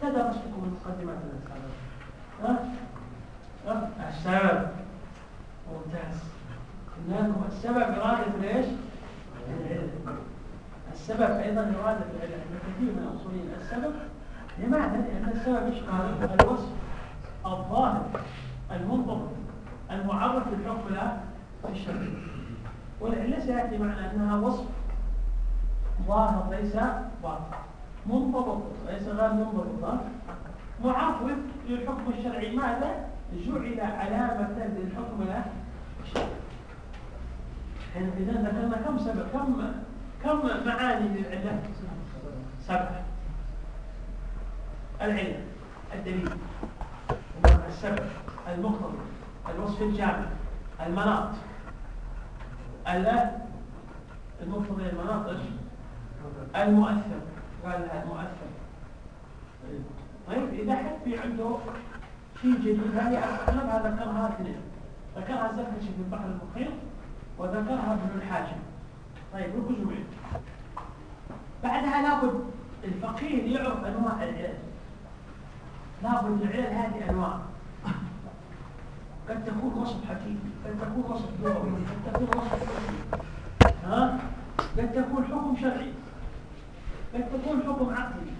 تدرس لكم المقدمات ها؟ ها؟ السبب. ممتاز. قلنا لكم السبب إرادة ليش؟ العلم السبب أيضا إرادة العلم كثير من الأصوليين. السبب لماذا؟ لأن السبب يشمل الوصف الظاهر المنضبط المعرف بالحكم لا الشرعي والعلة سيأتي معنا أنها وصف ظاهر ليس باطل منضبط ليس غير منضبط معرف للحكم الشرعي. ماذا؟ جعل علامة للحكم الشرعي إذا ذكرنا كم سبب كم كم معاني للعلة؟ سبع العلة الدليل. السبب المقتضي الوصف الجامع المناط. الا المقتضي المناط إيش؟ المؤثر. قال لها المؤثر. طيب إذا حد في عنده شيء جديد هذه اغلبها ذكرها اثنين. ذكرها الزركشي في البحر المحيط وذكرها ابن الحاجم طيب ركزوا معي. بعدها لابد الفقيه يعرف أنواع العلل. لابد العلل هذه أنواع. قد تكون وصف حكيم قد تكون وصف لغوي قد تكون وصف ها؟ قد تكون حكم شرعي. قد تكون حكم عقلي.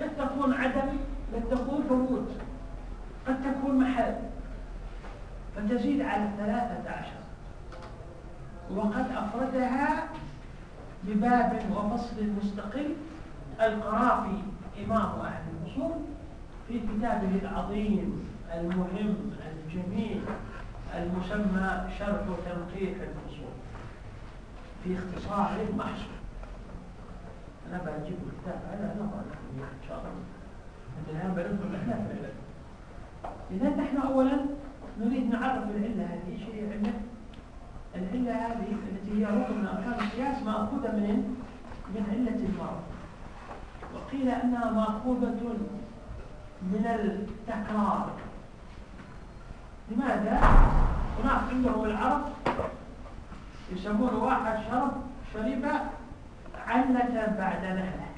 قد تكون عدم قد تكون ثبوت قد تكون محل فتزيد على ثلاثة عشر. وقد أفردها بباب وفصل مستقل القرافي إمام أهل الأصول في كتابه العظيم المهم الجميل المسمى شرح تنقيح الفصول في اختصار محصول أنا بجيب الكتاب هذا لكم إن شاء الله. إذا نحن اولا نريد نعرف العلة هذه إيش هي العلة هذه التي هي ركن من أركان القياس مأخوذة من من علة المرض وقيل أنها مأخوذة من التكرار. لماذا؟ هناك عندهم العرب يسمون واحد شرب شرب علة بعد نهلة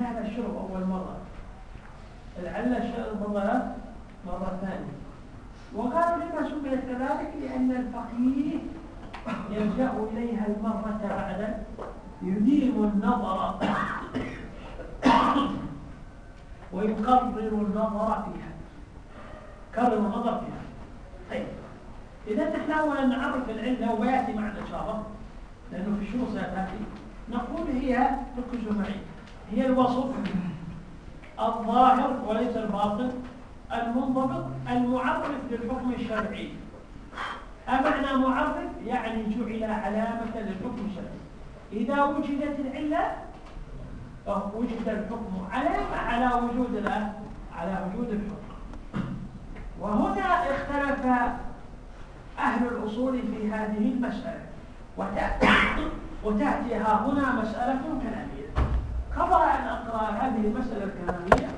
نهلة الشرب أول مرة؟ العلة شرب مرة مرة ثانية. وقالوا لما سميت كذلك؟ لأن الفقيه يلجأ إليها المرة بعد. يديم النظر. ويقرر النظر فيها. كرر النظر فيها. طيب. إذا نحن أولا نعرف العلة ويأتي معنا إن شاء الله. لأنه في الشروط سيأتي. نقول هي ركزوا معي هي الوصف الظاهر وليس الباطن. المنضبط المعرف للحكم الشرعي. أمعنى معرف يعني جعل علامة للحكم الشرعي. إذا وجدت العلة وجد الحكم علامة على وجود على وجود الحكم. وهنا اختلف أهل الأصول في هذه المسألة. وتأتي ها هنا مسألة كلامية قبل أن أقرأ هذه المسألة الكلامية.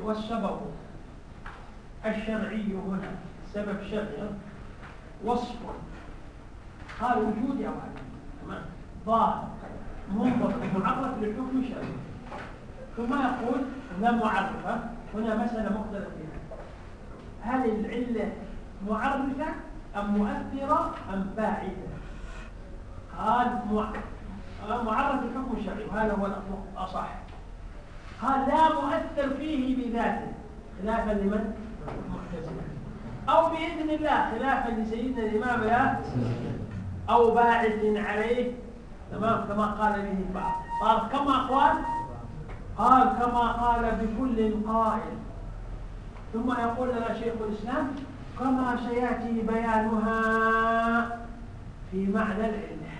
والسبب الشرعي هنا سبب شرعي وصف. قال وجود أو تمام. ظاهر. منضبط معرف للحكم الشرعي ثم يقول لا معرفة. هنا مسألة مختلفة. فيها هل العلة معرفة أم مؤثرة أم فاعلة قال معرف الحكم الشرعي. وهذا هو الأصح قال لا مؤثر يؤثر فيه بذاته خلافا لمن؟ أو بإذن الله خلافا لسيدنا الإمام لا أو باعث عليه تمام؟ كما قال به البعض. صار كم أقوال قال كما قال بكل قائل. ثم يقول لنا شيخ الإسلام كما سيأتي بيانها في معنى العلة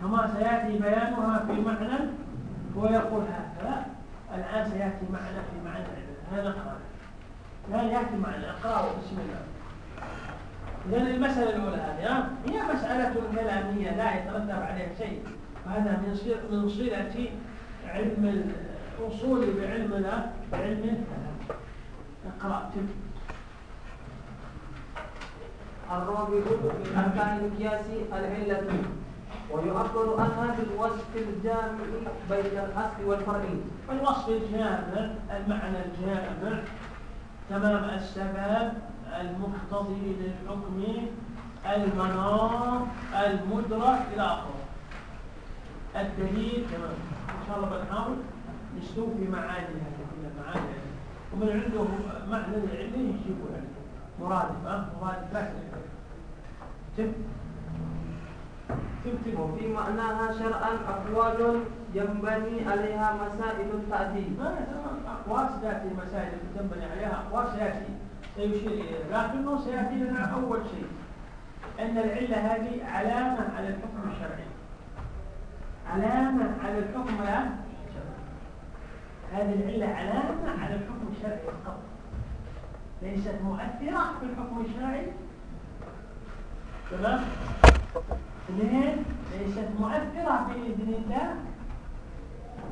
كما سيأتي بيانها في معنى ويقول هكذا. الآن سيأتي معنا في معنى هذا قال لا يأتي معنا. اقرأوا بسم الله. إذن المسألة الأولى هذه هي مسألة كلامية لا يترتب عليها شيء. وهذا من من صلة علم الأصول بعلم بعلم الكلام اقرأ. تبقى الرابع من أركان القياس العلة. ويعبر عنها بالوصف الجامع بين الأصل والفرع الوصف الجامع المعنى الجامع تمام السبب المقتضي للحكم المناط المدرك إلى آخره. الدليل تمام. إن شاء الله بنحاول نستوفي معاني هذه كلها معاني. ومن عنده معنى العلم يجيبوا عنده مرادف أه مرادفات تم تم وفي معناها شرعا أقوال ينبني عليها مسائل ما أقوال ستأتي مسائل تنبني عليها أقوال سيأتي. سيشير إليها لكنه سيأتي لنا أول شيء؟ أن العلة هذه علامة على الحكم الشرعي. علامة على الحكم الشرعي هذه العلة علامة على الحكم الشرعي فقط. ليست مؤثرة في الحكم الشرعي. تمام؟ اثنين ليست مؤثرة بإذن الله.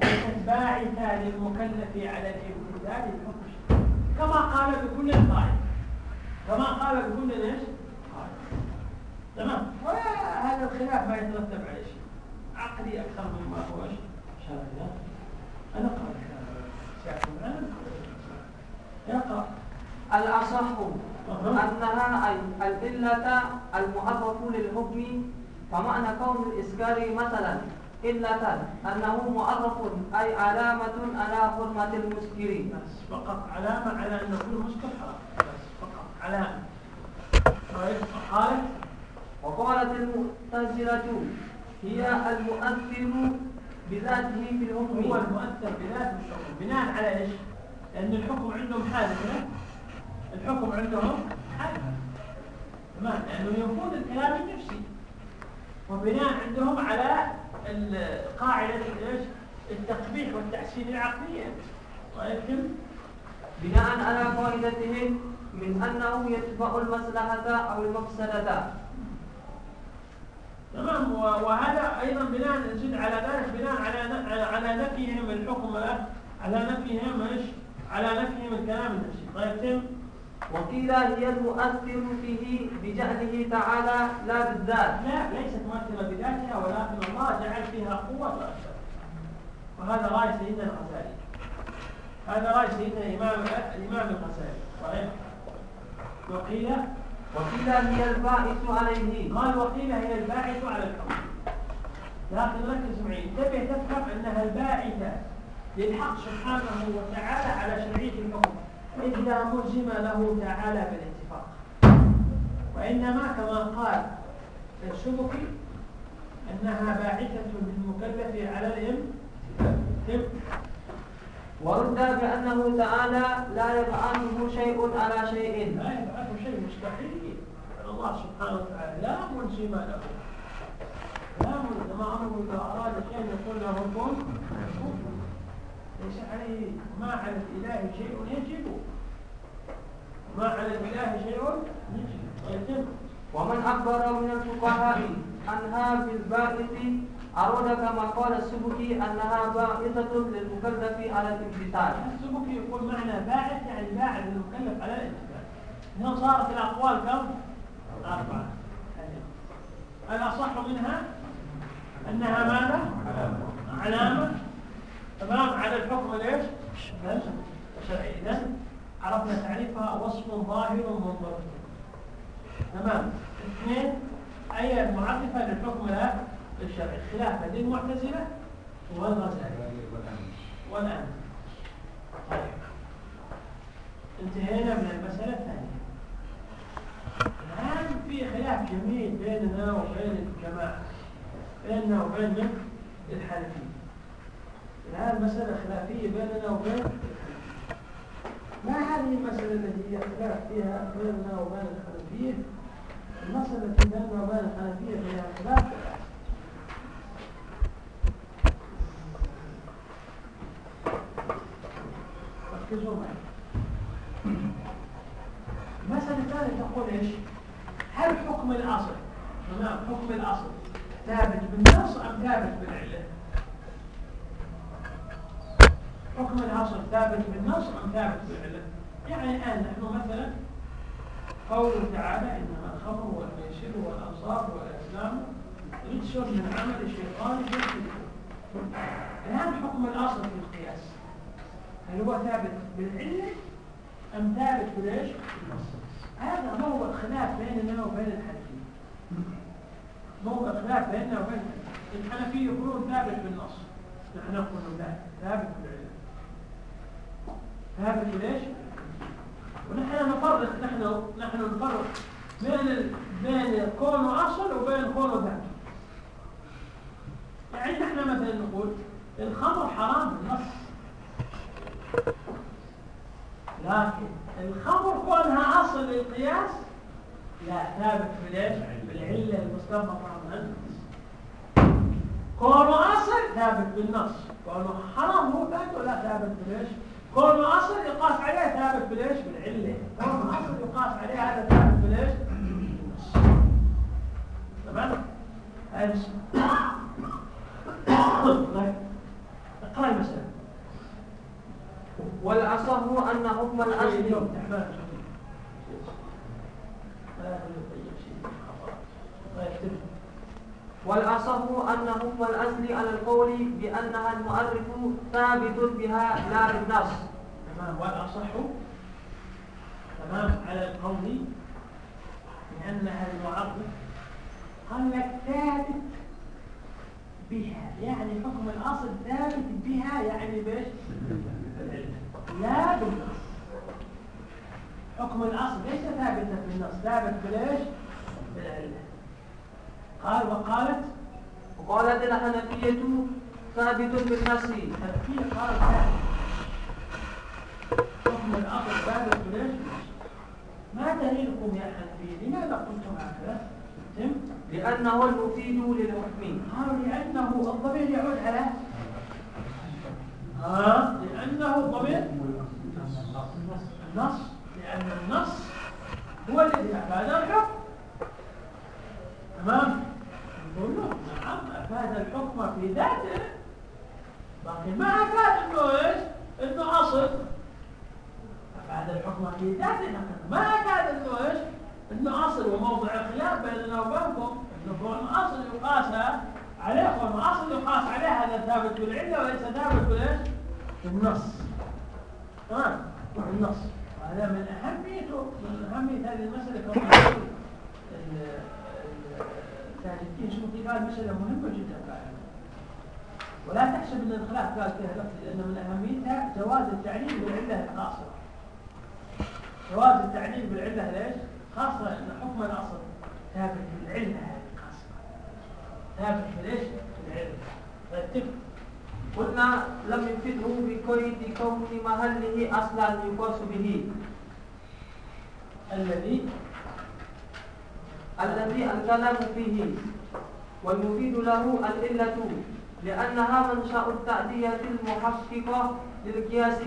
ليست باعثة للمكلف على الامتثال الشرعي كما قال بكل قائل كما قال بكل إيش؟ تمام. وهذا الخلاف ما يترتب عليه شيء. عقلي أكثر مما هو شرعي أنا قال يقرأ الأصح أنها الإلة المعرف للحكم فمعنى كون الإسكار مثلا إلة أنه معرف أي علامة على حرمة المسكر بس فقط علامة على أن كل مسكر حرام. بس فقط علامة. طيب قالت وقالت المعتزلة هي المؤثر بذاته في الحكم. هو المؤثر بذاته في الحكم. بناء على إيش؟ لأن الحكم عندهم حادث الحكم عندهم حادث. تمام؟ لأنه ينفذ الكلام النفسي. وبناء عندهم على قاعدة؟ التقبيح والتحسين العقلية. ولكن بناء على قاعدتهم من أنه يتبع المصلحة أو المفسدة تمام. وهذا أيضا بناء نزيد على ذلك بناء على على نفيهم الحكم على نفيهم إيش؟ على نفيهم الكلام النفسي. طيب تم؟ وقيل هي المؤثر فيه بجعله تعالى لا بالذات. لا ليست مؤثرة بذاتها ولكن الله جعل فيها قوة وأثر وهذا رأي سيدنا الغزالي. هذا رأي سيدنا الإمام الإمام الغزالي صحيح؟ وقيل؟ وقيل هي الباعث عليه. قال وقيل هي الباعث على الحكم لكن ركز معي انتبه تفهم أنها الباعثة للحق سبحانه وتعالى على شرعية الحكم. إذ لا ملزم له تعالى بالاتفاق. وإنما كما قال السبكي أنها باعثة للمكلف على الامتثال ورد بأنه تعالى لا يفعله شيء على شيء. لا يفعله شيء مستحيل. الله سبحانه وتعالى لا ملزم له. لا ملزم أمره إذا أراد شيء يقول له كن ليس عليه ما على الإله شيء يجب. ما على الإله شيء يجب. ومن أكبر من الفقهاء عنها بالبائث أراد كما قال السبكي أنها باعثة للمكلف على الامتثال السبكي يقول معنى باعث يعني باعث للمكلف على الامتثال هنا صارت الأقوال كم؟ أربعة. الأصح منها أنها ماذا؟ علامة. تمام؟ على الحكم ليش؟ الشرعي إذا عرفنا تعريفها وصف ظاهر منظر. تمام؟ اثنين أي معرفة للحكم الشرعي خلافا للمعتزلة والغزالي. والآن. انتهينا من المسألة الثانية. الآن في خلاف جميل بيننا وبين الجماعة. بيننا وبين من؟ الآن مسألة خلافية بيننا وبين ما هذه المسألة التي هي خلاف فيها بيننا وبين الحنفية المسألة التي بيننا وبين الحنفية فيها خلاف ركزوا معي المسألة الثانية تقول إيش؟ هل حكم الأصل تمام حكم الأصل ثابت بالنص أم ثابت بالعلة؟ حكم الأصل ثابت بالنص أم ثابت بالعلة؟ يعني الآن نحن مثلا قوله تعالى إنما الخمر والميسر والأنصار والأسلام رجس من عمل الشيطان الآن حكم الأصل في القياس. هل هو ثابت بالعلة أم ثابت بالايش؟ هذا ما هو الخلاف بيننا وبين الحنفية. ما هو الخلاف بيننا وبين الحنفية. الحنفية يقولون ثابت بالنص. نحن نقول لا ثابت بالعلة. ثابت بالايش؟ ونحن نفرق نحن نحن نفرق بين بين كونه اصل وبين كونه ذات يعني نحن مثلا نقول الخمر حرام بالنص لكن الخمر كونها أصل للقياس لا ثابت بالايش؟ بالعله المستنبطة من النص كونه اصل ثابت بالنص كونه حرام هو ذات ولا ثابت بالايش؟ كونه أصل يقاس عليه ثابت بالايش؟ بالعلة. كونه أصل يقاس عليه هذا ثابت بالايش؟ بالنص تمام؟ هاي طيب. اقرا المسألة والأصح أن حكم الأصل والأصح أن حكم الأصل على القول بأنها المؤرف ثابت بها لا بالنص. تمام. والأصح تمام على القول بأنها المؤرف قال لك ثابت بها. يعني حكم الأصل ثابت بها يعني بإيش؟ لا بالنص. حكم الأصل ليس ثابتا بالنص. ثابت بالايش؟ بالعلة. قال وقالت وقالت الحنفية ثابت بالنص الحنفية قالت ثابت حكم الأصل ثابت بالايش؟ ما دليلكم يا حنفية؟ لماذا قلتم هكذا؟ لأنه المفيد للحكم قالوا لأنه الضمير يعود على ها؟ لأنه الضمير النص. لأن النص هو الذي أفاد الحكم تمام؟ نقول نعم أفاد الحكم في ذاته لكن ما أفاد أنه إيش؟ أنه أصل. أفاد الحكم في ذاته لكن ما أفاد أنه إيش؟ إنه أصل. وموضع الخلاف بيننا وبينكم إنه كون أصل يقاس عليه كون أصل يقاس عليه هذا ثابت بالعله وليس ثابت بالايش؟ بالنص تمام؟ النص وهذا من أهميته من أهمية هذه المسألة. كما الدين شوفي قال مساله مهمه جدا فعلا ولا تحسب إن الخلاف قال فيها لفظ لأن من أهميتها جواز التعليل بالعلة القاصره جواز التعليل بالعلة ليش؟ خاصة أن حكم الأصل ثابت بالعلة هذه خاصة ثابت بالإيش؟ بالعلة طيب قلنا لم يفده بقيد كون محله أصلا يقاس به. الذي الذي الكلام فيه. والمفيد له العلة لأنها منشأ التأدية المحققة للقياس.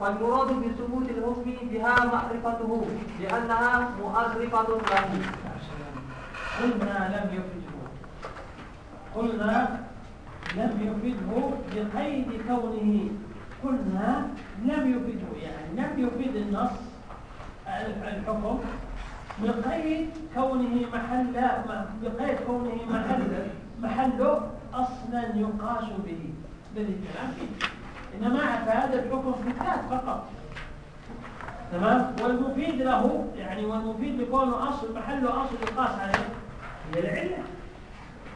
فالمراد بثبوت الحكم بها معرفته لأنها مؤرفة له. قلنا لم يفده قلنا لم يفده بقيد كونه. قلنا لم يفده يعني لم يفيد النص الحكم. بقيد كونه محل بقيد كونه محل محله أصلا يقاس به. الذي الكلام. فيه إنما أفاد الحكم في الذات فقط. تمام؟ والمفيد له يعني والمفيد بكونه أصل محله أصل يقاس عليه. هي العلة.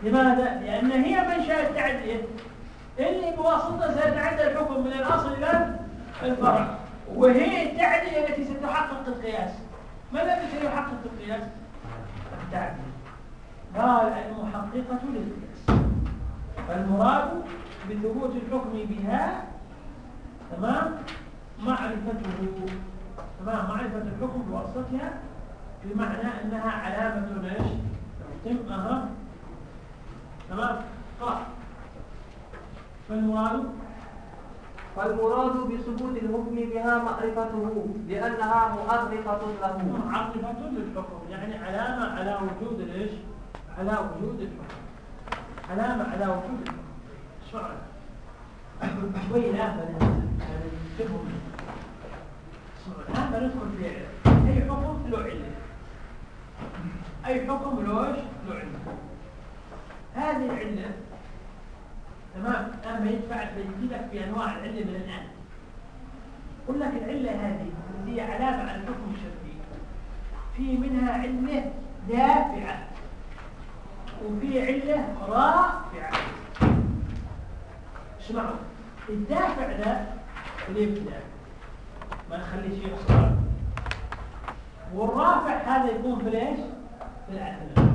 لماذا؟ لأن هي منشأ التعدية اللي بواسطة سيتعدى الحكم من الأصل إلى الفرع. وهي التعدية التي ستحقق القياس. ما الذي سيحقق القياس؟ التعدية قال المحققة للقياس. فالمراد بثبوت الحكم بها تمام؟ معرفته. تمام؟ معرفة الحكم بواسطتها بمعنى أنها علامة إيش؟ تمام؟ قرأ فالمراد فالمراد بثبوت الحكم بها معرفته لأنها مؤرخة له. معرفة للحكم يعني علامة على وجود الايش؟ على وجود الحكم. علامة على وجود الحكم. شعر شوي لا تفهم. الآن بندخل في أي حكم؟ له علة أي حكم؟ له إيش؟ له علة هذه العلة تمام؟ الآن بيدفع بيجي لك بأنواع العلة من الآن. يقول لك العلة هذه اللي هي علامة على الحكم الشرعي في منها علة دافعة وفي علة رافعة. اسمعوا الدافع ده الابتداء ما نخلي شيء صغير والرافع هذا يكون في ليش في الأثناء.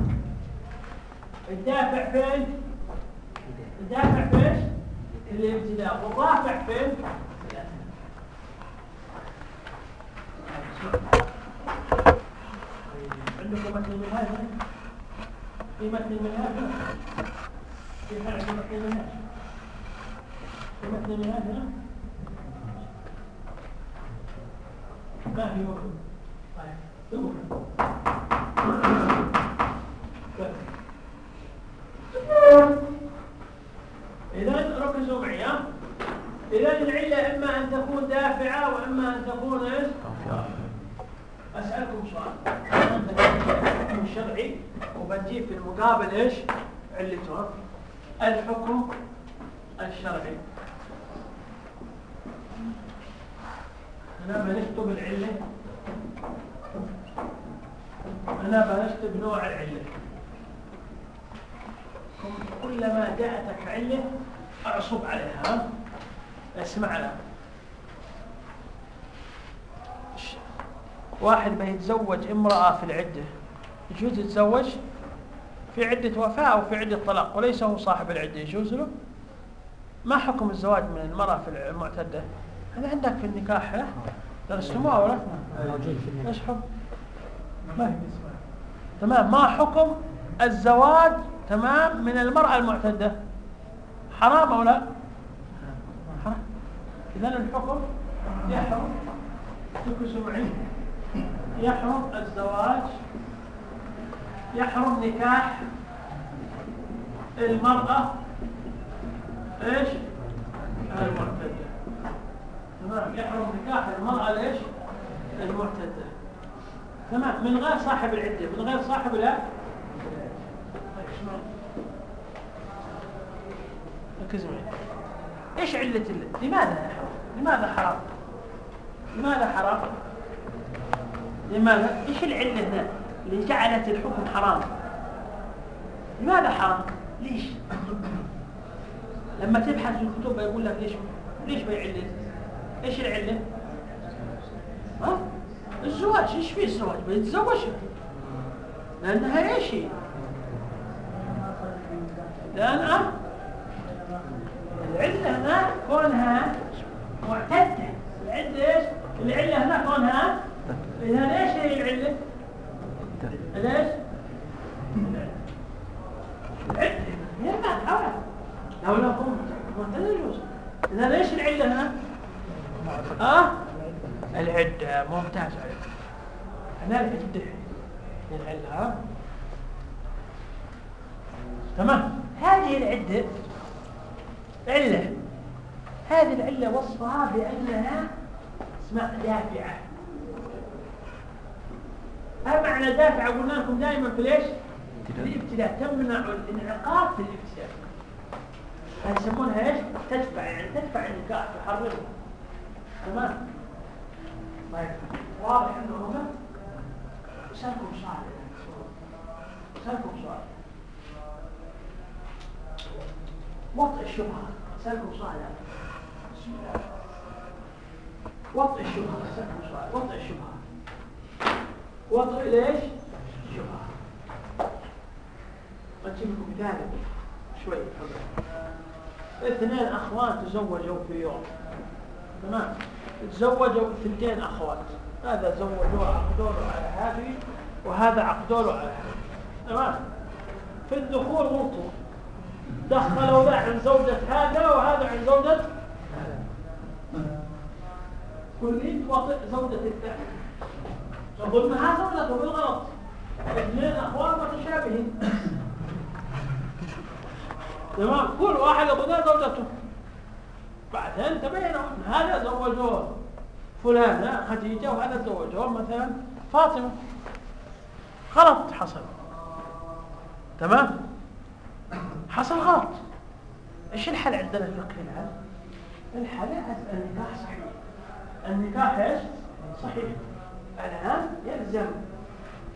الدافع فين؟ الدافع فين في الابتداء والرافع فين عندكم مثل من هذا في مثل من هذا في حال مثل من هذا في مثل من هذا ما في موجود طيب إذا ركزوا معي إذا العلة إما أن تكون دافعة وإما أن تكون إيش؟ أسألكم سؤال. الحكم الشرعي وبنجيب في المقابل إيش؟ علته. الحكم الشرعي. أنا بنكتب العلة أنا بنكتب نوع العلة. كلما جاءتك علة أعصب عليها. اسمع. لها واحد بيتزوج امرأة في العدة. يجوز يتزوج في عدة وفاة أو في عدة طلاق وليس هو صاحب العدة. يجوز له؟ ما حكم الزواج من المرأة في المعتدة؟ هذا عندك في النكاح درستموها ولا؟ إيش حكم؟ ما هي تمام. ما حكم الزواج تمام من المرأة المعتدة. حرام أو لا؟ حرام. إذا الحكم يحرم. تكسوا معي يحرم الزواج. يحرم نكاح المرأة. إيش؟ المعتدة. تمام. يحرم نكاح المرأة ليش؟ المعتدة. تمام. من غير صاحب العدة. من غير صاحب لا ركز معي إيش علة اللي؟ لماذا لماذا حرام؟ لماذا حرام؟ لماذا؟ إيش العلة هنا اللي جعلت الحكم حرام؟ لماذا حرام؟ ليش؟ لما تبحث في الكتب يقول لك ليش؟ ليش بيعلل إيش العلة؟ ها؟ الزواج. إيش فيه الزواج؟ بيتزوج لأنها إيش هي؟ العله هنا كونها معتدة. العلة إيش؟ العلة هنا كونها. إذا إيش هي العلة؟ ليش العلة. هي ما لو لو كنت معتدة يجوز إذا ليش العلة هنا؟ ها؟ العدة ممتاز هنا العدة. العلة ها؟ تمام. هذه العدة. علة. هذه العلة وصفها بأنها اسمها دافعة. هذا معنى دافعة قلنا لكم دائما في ليش؟ الابتلاء تمنع الانعقاد في الابتلاء هذه يسمونها إيش؟ تدفع يعني تدفع النكاح تحرمه. تمام؟ طيب. واضح أنه هنا سألكم سؤال سألكم سؤال وطئ الشبهة. سألكم سؤال وطئ الشبهة وطئ الشبهة. وطئ ليش؟ الشبهة. أجيب لكم مثال. شوي. اثنين أخوان تزوجوا في يوم. تمام؟ تزوجوا ثنتين أخوات. هذا زوجوه عقدوا على هذه وهذا عقدوا على هذه. تمام؟ في الدخول غلطوا. دخلوا ذا عن زوجة هذا وهذا عن زوجة كل وطئ زوجة الثاني فظلمها زوجته بالغلط اثنين أخوان متشابهين. تمام؟ كل واحد يضل زوجته. بعدين تبين إن هذا زوجوه فلانة خديجة وهذا زوجوه مثلا فاطمة. غلط حصل. تمام؟ حصل غلط. إيش الحل عندنا في الفقه الآن؟ الحل النكاح صحيح. النكاح إيش؟ صحيح. الآن يلزم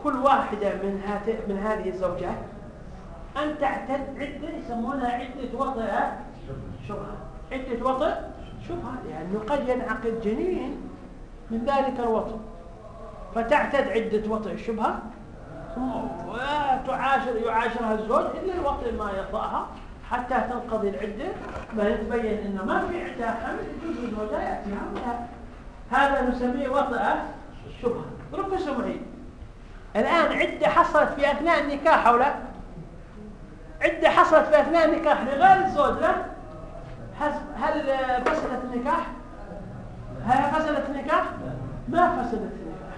كل واحدة من من هذه الزوجات أن تعتد عدة يسمونها عدة وطئ شبهة عدة وطئ شبهة لأنه قد ينعقد جنين من ذلك الوطئ. فتعتد عدة وطئ الشبهة وتعاشر يعاشرها الزوج إلا الوقت ما يطأها حتى تنقضي العدة. ما يتبين إنه ما في عدة حمل يجوز الزوجة يأتيها. هذا نسميه وطأ الشبهة ركزوا معي الآن عدة حصلت في أثناء النكاح أو لا؟ عدة حصلت في أثناء النكاح لغير الزوج لا؟ هل فسدت النكاح؟ هل فسدت النكاح؟ ما فسدت النكاح.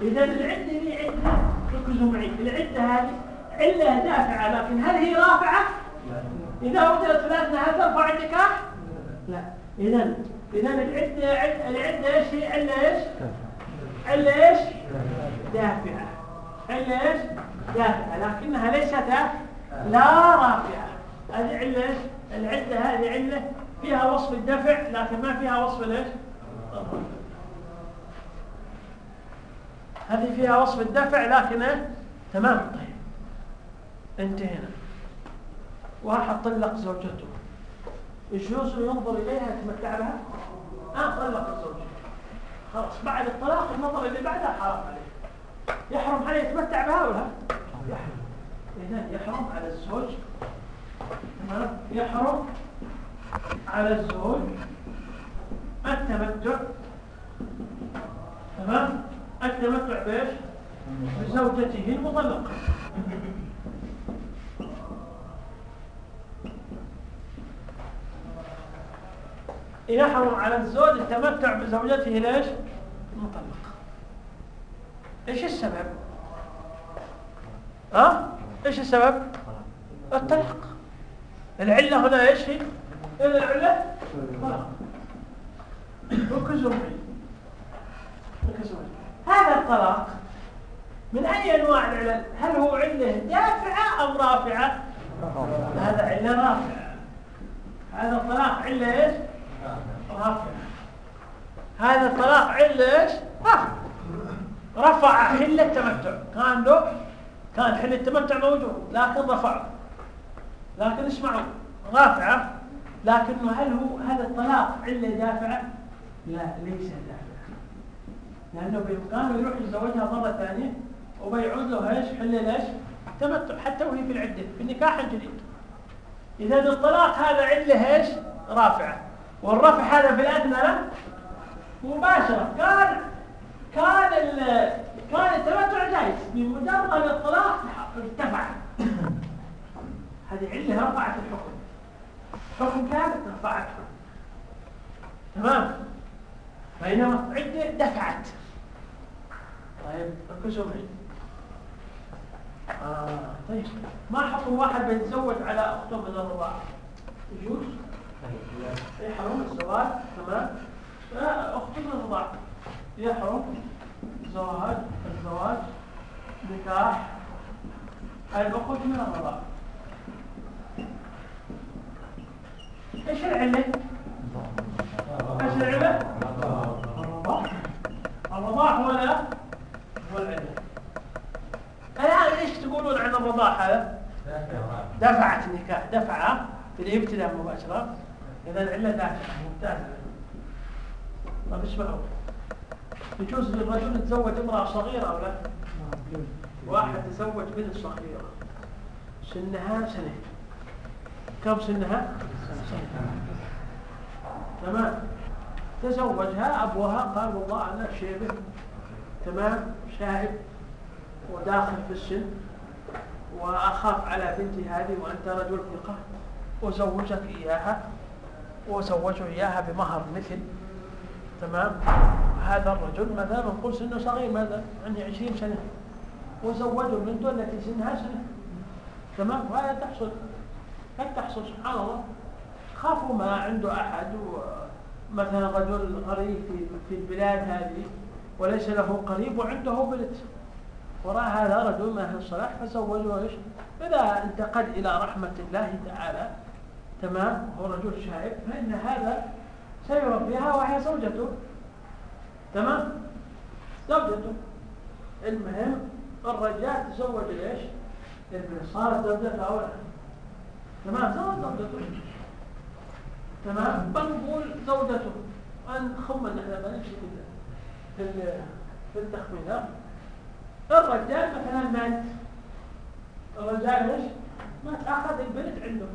إذا العدة هي عدة ركزوا معي. العدة هذه علة دافعة لكن هل هي رافعة؟ إذا وجدت ثلاثة هل ترفع النكاح؟ لا. إذا إذا العدة العدة إيش هي علة إيش؟ علة إيش؟ دافعة علة إيش؟ دافعة لكنها ليست لا رافعة هذه علة إيش؟ العدة هذه علة فيها وصف الدفع لكن ما فيها وصف الإيش؟ هذه فيها وصف الدفع لكن؟ تمام طيب انتهينا واحد طلق زوجته يجوز ينظر إليها يتمتع بها آه طلق الزوجة خلاص بعد الطلاق النظر اللي بعدها حرام عليه. يحرم عليه يتمتع بها ولا؟ يحرم. إذا يحرم على الزوج. تمام؟ يحرم على الزوج التمتع. تمام؟ التمتع بإيش؟ بزوجته المطلقة. يحرم على الزوج التمتع بزوجته ليش؟ المطلقه إيش السبب؟ ها؟ أه؟ إيش السبب؟ الطلاق. العلة هنا إيش هي؟ الطلاق ركزوا معي. ركزوا معي. هذا الطلاق من أي أنواع العلل؟ هل هو علة دافعة أم رافعة؟ هذا علة رافعة. هذا الطلاق إيش؟ رافعة هذا الطلاق علة إيش؟ رافعة رفع حل التمتع. كان له كان حل التمتع موجود لكن رفعه. لكن اسمعوا رافعة. لكنه هل هو هذا الطلاق علة دافعة لا ليس دافعة لأنه بإمكانه يروح يتزوجها مرة ثانية وبيعود له إيش؟ حل إيش تمتع حتى وهي في العدة في النكاح الجديد. إذا الطلاق هذا عله إيش؟ رافعة. والرفع هذا في الأدنى مباشرة. كان كان كان التمتع جائز بمجرد الطلاق ارتفع. هذه علة رفعت الحكم. حكم كانت رفعته تمام؟ بينما عدة دفعت. طيب ركزوا معي. آه طيب. ما حكم واحد بيتزوج على أخته من الرضاعه يجوز. يحرم الزواج تمام؟ من الرضاعه يحرم زواج الزواج نكاح. الاخت من الرضاعه إيش العلة؟ إيش العلة؟ الرضاع. هو لا هو العلة. الآن إيش تقولون عن الرضاع؟ هذا؟ دفعت النكاح دفع في الابتداء مباشرة. إذا العلة دافعة ممتازة طيب اسمعوا يجوز للرجل يتزوج امرأة صغيرة أو لا؟ واحد تزوج بنت صغيرة. سنها سنة. كم سنها؟ سنة تمام. تزوجها أبوها قال والله أنا شيبة. تمام. شاهد. وداخل في السن. وأخاف على بنتي هذه وأنت رجل ثقة. وزوجك إياها. وزوجه إياها بمهر مثل. تمام؟ هذا الرجل مثلا نقول سنه صغير؟ ماذا؟ عنده عشرين سنة. وزوجه بنته التي سنها سنة. تمام؟ وهذا تحصل. قد تحصل؟ سبحان الله. خافوا ما عنده أحد. مثلا رجل غريب في البلاد هذه وليس له قريب وعنده بنت ورأى هذا رجل ما في الصلاح فزوجه إيش؟ إذا انتقل إلى رحمة الله تعالى؟ تمام؟ هو رجل شايب فإن هذا سيربيها وهي زوجته. تمام؟ زوجته. المهم الرجال تزوج ليش؟ البنت صارت زوجته أولا. تمام؟ زوج زوجته. تمام؟ بنقول زوجته. أن خمن إحنا بنمشي في في التخمينات الرجال مثلا مات. الرجال إيش؟ مات. أخذ البنت عنده.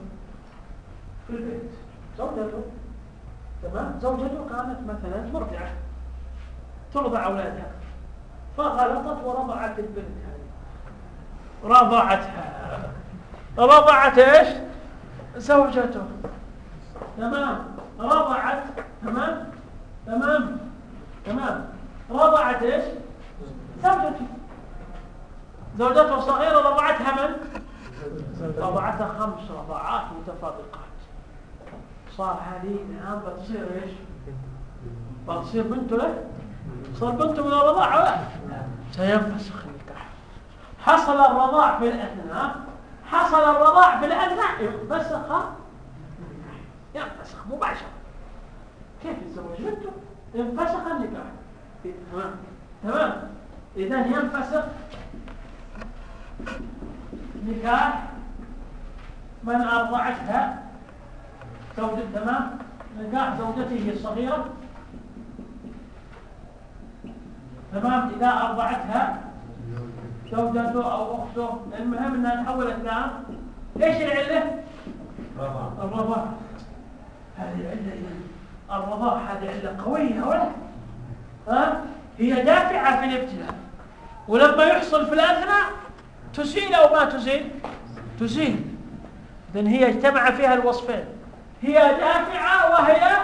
في البيت. زوجته. تمام؟ زوجته كانت مثلا مرضعة. ترضع أولادها. فغلطت ورضعت البنت هذه. رضعتها. رضعت إيش؟ زوجته. تمام؟ رضعت. تمام؟ تمام؟ تمام. رضعت إيش؟ زوجته. زوجته صغيرة رضعتها من؟ رضعتها خمس رضعات متفرقات صار هذه الآن بتصير إيش؟ بتصير بنته له؟ صار بنته من الرضاعة لا سينفسخ النكاح حصل الرضاع في الأثناء حصل الرضاع في الأثناء ينفسخ. ينفسخ مباشرة. كيف يتزوج بنته؟ انفسخ النكاح. تمام. تمام. إذا ينفسخ نكاح من أرضعتها. زوجة تمام؟ نكاح زوجته الصغيرة. تمام؟ إذا أرضعتها زوجته أو أخته. المهم أنها تحولت لها إيش العلة؟ الرضاع هذه العلة الرضاع هذه علة قوية ولا؟ ها؟ هي دافعة في الابتلاء ولما يحصل في الأثناء تزيل أو ما تزيل تزيل إذن هي اجتمع فيها الوصفين. هي دافعة وهي؟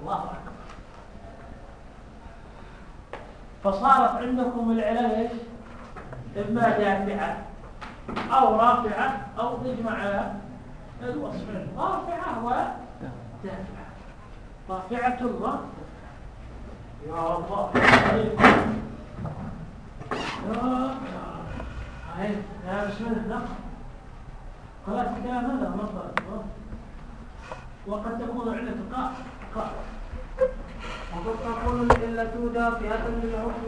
الله أكبر فصارت عندكم العلل إيش؟ إما دافعة أو رافعة أو تجمع على الوصفين رافعة ودافعه رافعه الله. يا الله. يا يا بسم الله. قرأت الكلام هذا قرأت وقد تكون علة قاء قاء وقد تكون العلة دافعة للحكم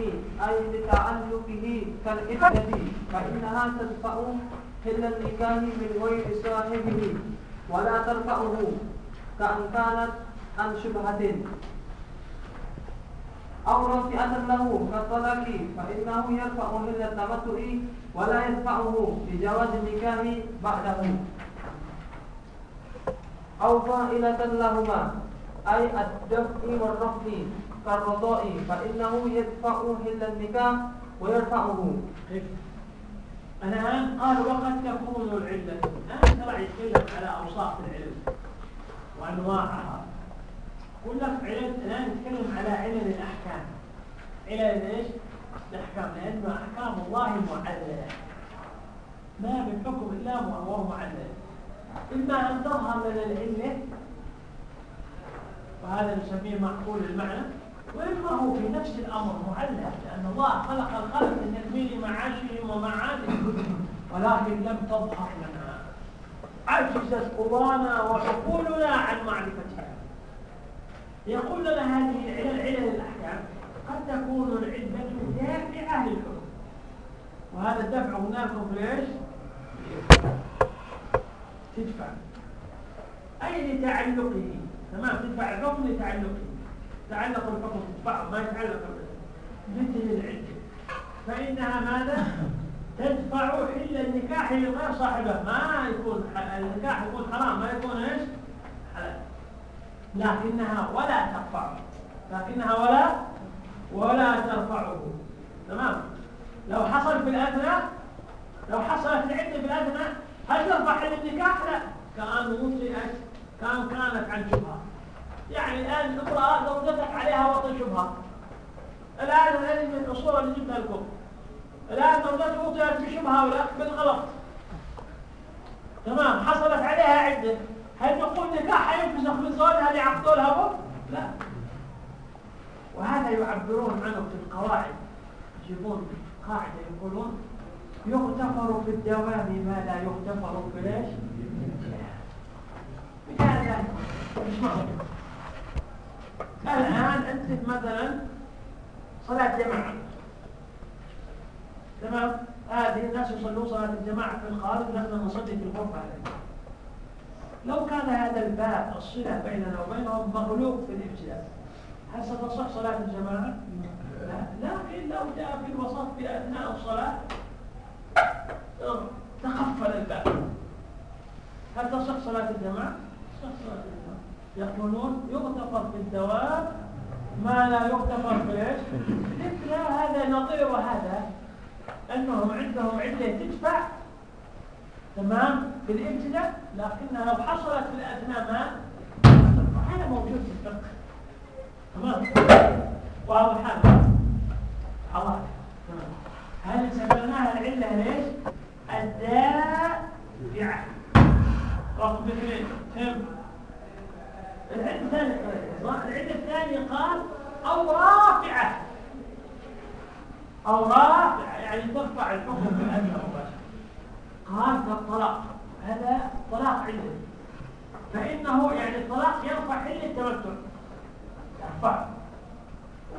أي لتعلقه كالعدة فإنها تدفع حل النكاح من غير صاحبه ولا ترفعه كأن كانت عن شبهة. أو رافعة له كالطلاق فإنه يرفع حل التمتع ولا يدفعه لجواز النكاح بعده. أو فائلة لهما أي الدفع والرفع كالرضاء فإنه يدفع حل النكاح ويرفعه. الآن قال وقد تكون العلة. الآن ترى يتكلم على أوصاف العلم وأنواعها. يقول لك علم الآن نتكلم على علل الأحكام. علل إيش؟ الأحكام. لأن أحكام الله معللة. ما من حكم إلا وهو معلل. إما أن تظهر لنا العلة وهذا نسميه معقول المعنى وإما هو في نفس الأمر معلق لأن الله خلق الخلق لتكميل معاشهم ومعادهم ولكن لم تظهر لنا. عجزت قضانا وعقولنا عن معرفتها. يقول لنا هذه العلل علل الأحكام قد تكون العلة دافعة للحكم. وهذا الدفع هناك في إيش؟ تدفع. أي لتعلقه تمام تدفع الحكم لتعلقه. تعلق الحكم تدفعه ما يتعلق مثل العدة فإنها ماذا؟ تدفع حل النكاح لغير صاحبه ما يكون النكاح يكون حرام ما يكون إيش؟ لكنها ولا ترفعه. لكنها ولا ولا ترفعه. تمام؟ لو حصل في الأدنى لو حصلت العدة في الأدنى هل ترفع حل النكاح؟ لا. كأن وطئت كأن كانت عن شبهة. يعني الآن امرأة زوجتك عليها وطن شبهة. الآن هذه من الأصول اللي جبتها لكم. الآن زوجته وطئت بشبهة ولا؟ بالغلط. تمام؟ حصلت عليها عدة هل نقول نكاح ينفسخ من زوجها اللي عقدوا لها لا. وهذا يعبرون عنه في القواعد. يجيبون قاعدة يقولون يغتفر في الدوام ما لا يغتفر في ليش؟ مثال ذلك اسمعوا الآن أنت مثلا صلاة جماعة. تمام؟ هذه الناس يصلون صلاة الجماعة في الخارج نحن نصلي في الغرفة عليه لو كان هذا الباب الصلة بيننا وبينهم مغلوب في الابتلاء هل ستصح صلاة الجماعة؟ لا لكن لو جاء في الوسط في أثناء الصلاة تقفل الباب هل تصح صلاة الجماعة؟ تصح صلاة الجماعة يقولون يغتفر في الدواب ما لا يغتفر في إيش؟ مثل هذا نظير هذا أنهم عندهم عده تدفع تمام؟ في الابتداء لكنها لو حصلت في الاثناء ما هذا موجود في الفقه. تمام؟ واضح هذا؟ الله. تمام. هل سميناها العله ليش الدافعه رقم اثنين. هم العله الثانية العله الثانية قال أو رافعة. أو رافعة. يعني ترفع الحكم مباشره قال كالطلاق هذا طلاق عله فإنه يعني الطلاق يرفع حل التمتع يرفع.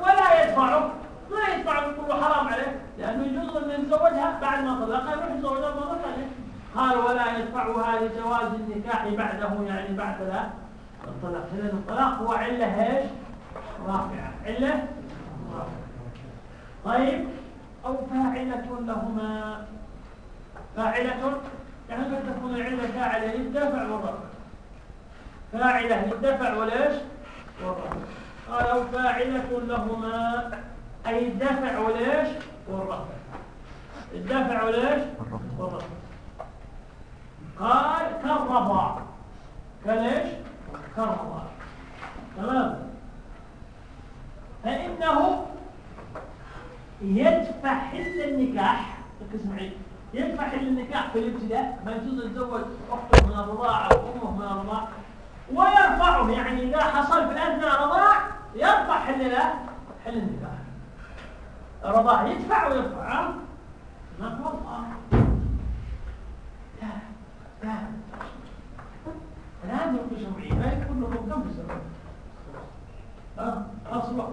ولا يدفعه. ما يدفع يقول له حرام عليه. لأنه يجوز أن يتزوجها بعد ما طلقها يروح يتزوجها مره ثانية قال ولا يدفعها لجواز النكاح بعده يعني بعد لا. الطلاق. اذا الطلاق هو علة إيش؟ رافعة. علة؟ رافعة. طيب. أو فاعلة لهما. فاعلة يعني قد تكون العله فاعله للدفع والرفع فاعلة للدفع وليش؟ والرفع قال أو فاعلة لهما أي الدفع وليش؟ والرفع الدفع وليش؟ والرفع قال كالرضاع كليش؟ كالرضاع تمام؟ فإنه يدفع حل النكاح. ركز معي يدفع حل النكاح في الابتداء ما يجوز يتزوج أخته من الرضاعة أو أمه من الرضاعة. ويرفعه يعني إذا حصل في الأثناء رضاع يرفع حل له حل النكاح. الرضاع يدفع ويرفع ما والله لا لا. الآن ينقش معي ما يكون لهم كم ها؟ خلاص الوقت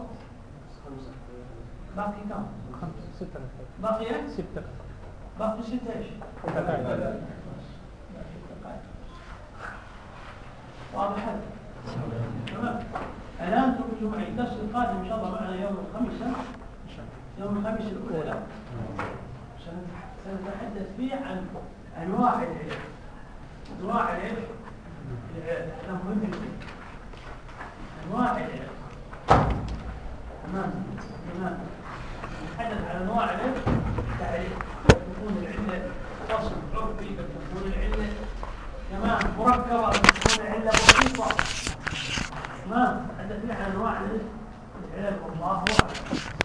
باقي كم؟ خمسة. ستة. باقي؟ ستة. ستة إيش؟ واضح تمام الآن تركزوا معي الدرس القادم إن شاء الله معنا يوم الخميس يوم الخميس الأولى سنتحدث فيه عن أنواع العلم أنواع العلم هذا مهم جدا أنواع العلم تمام تمام نتحدث عن أنواع العلم تعريف تكون العلة أصل. عرفي بل تكون العلة كمان مركبة. بل تكون العله بسيطة تمام. عندنا أنواع العلل والله أعلم.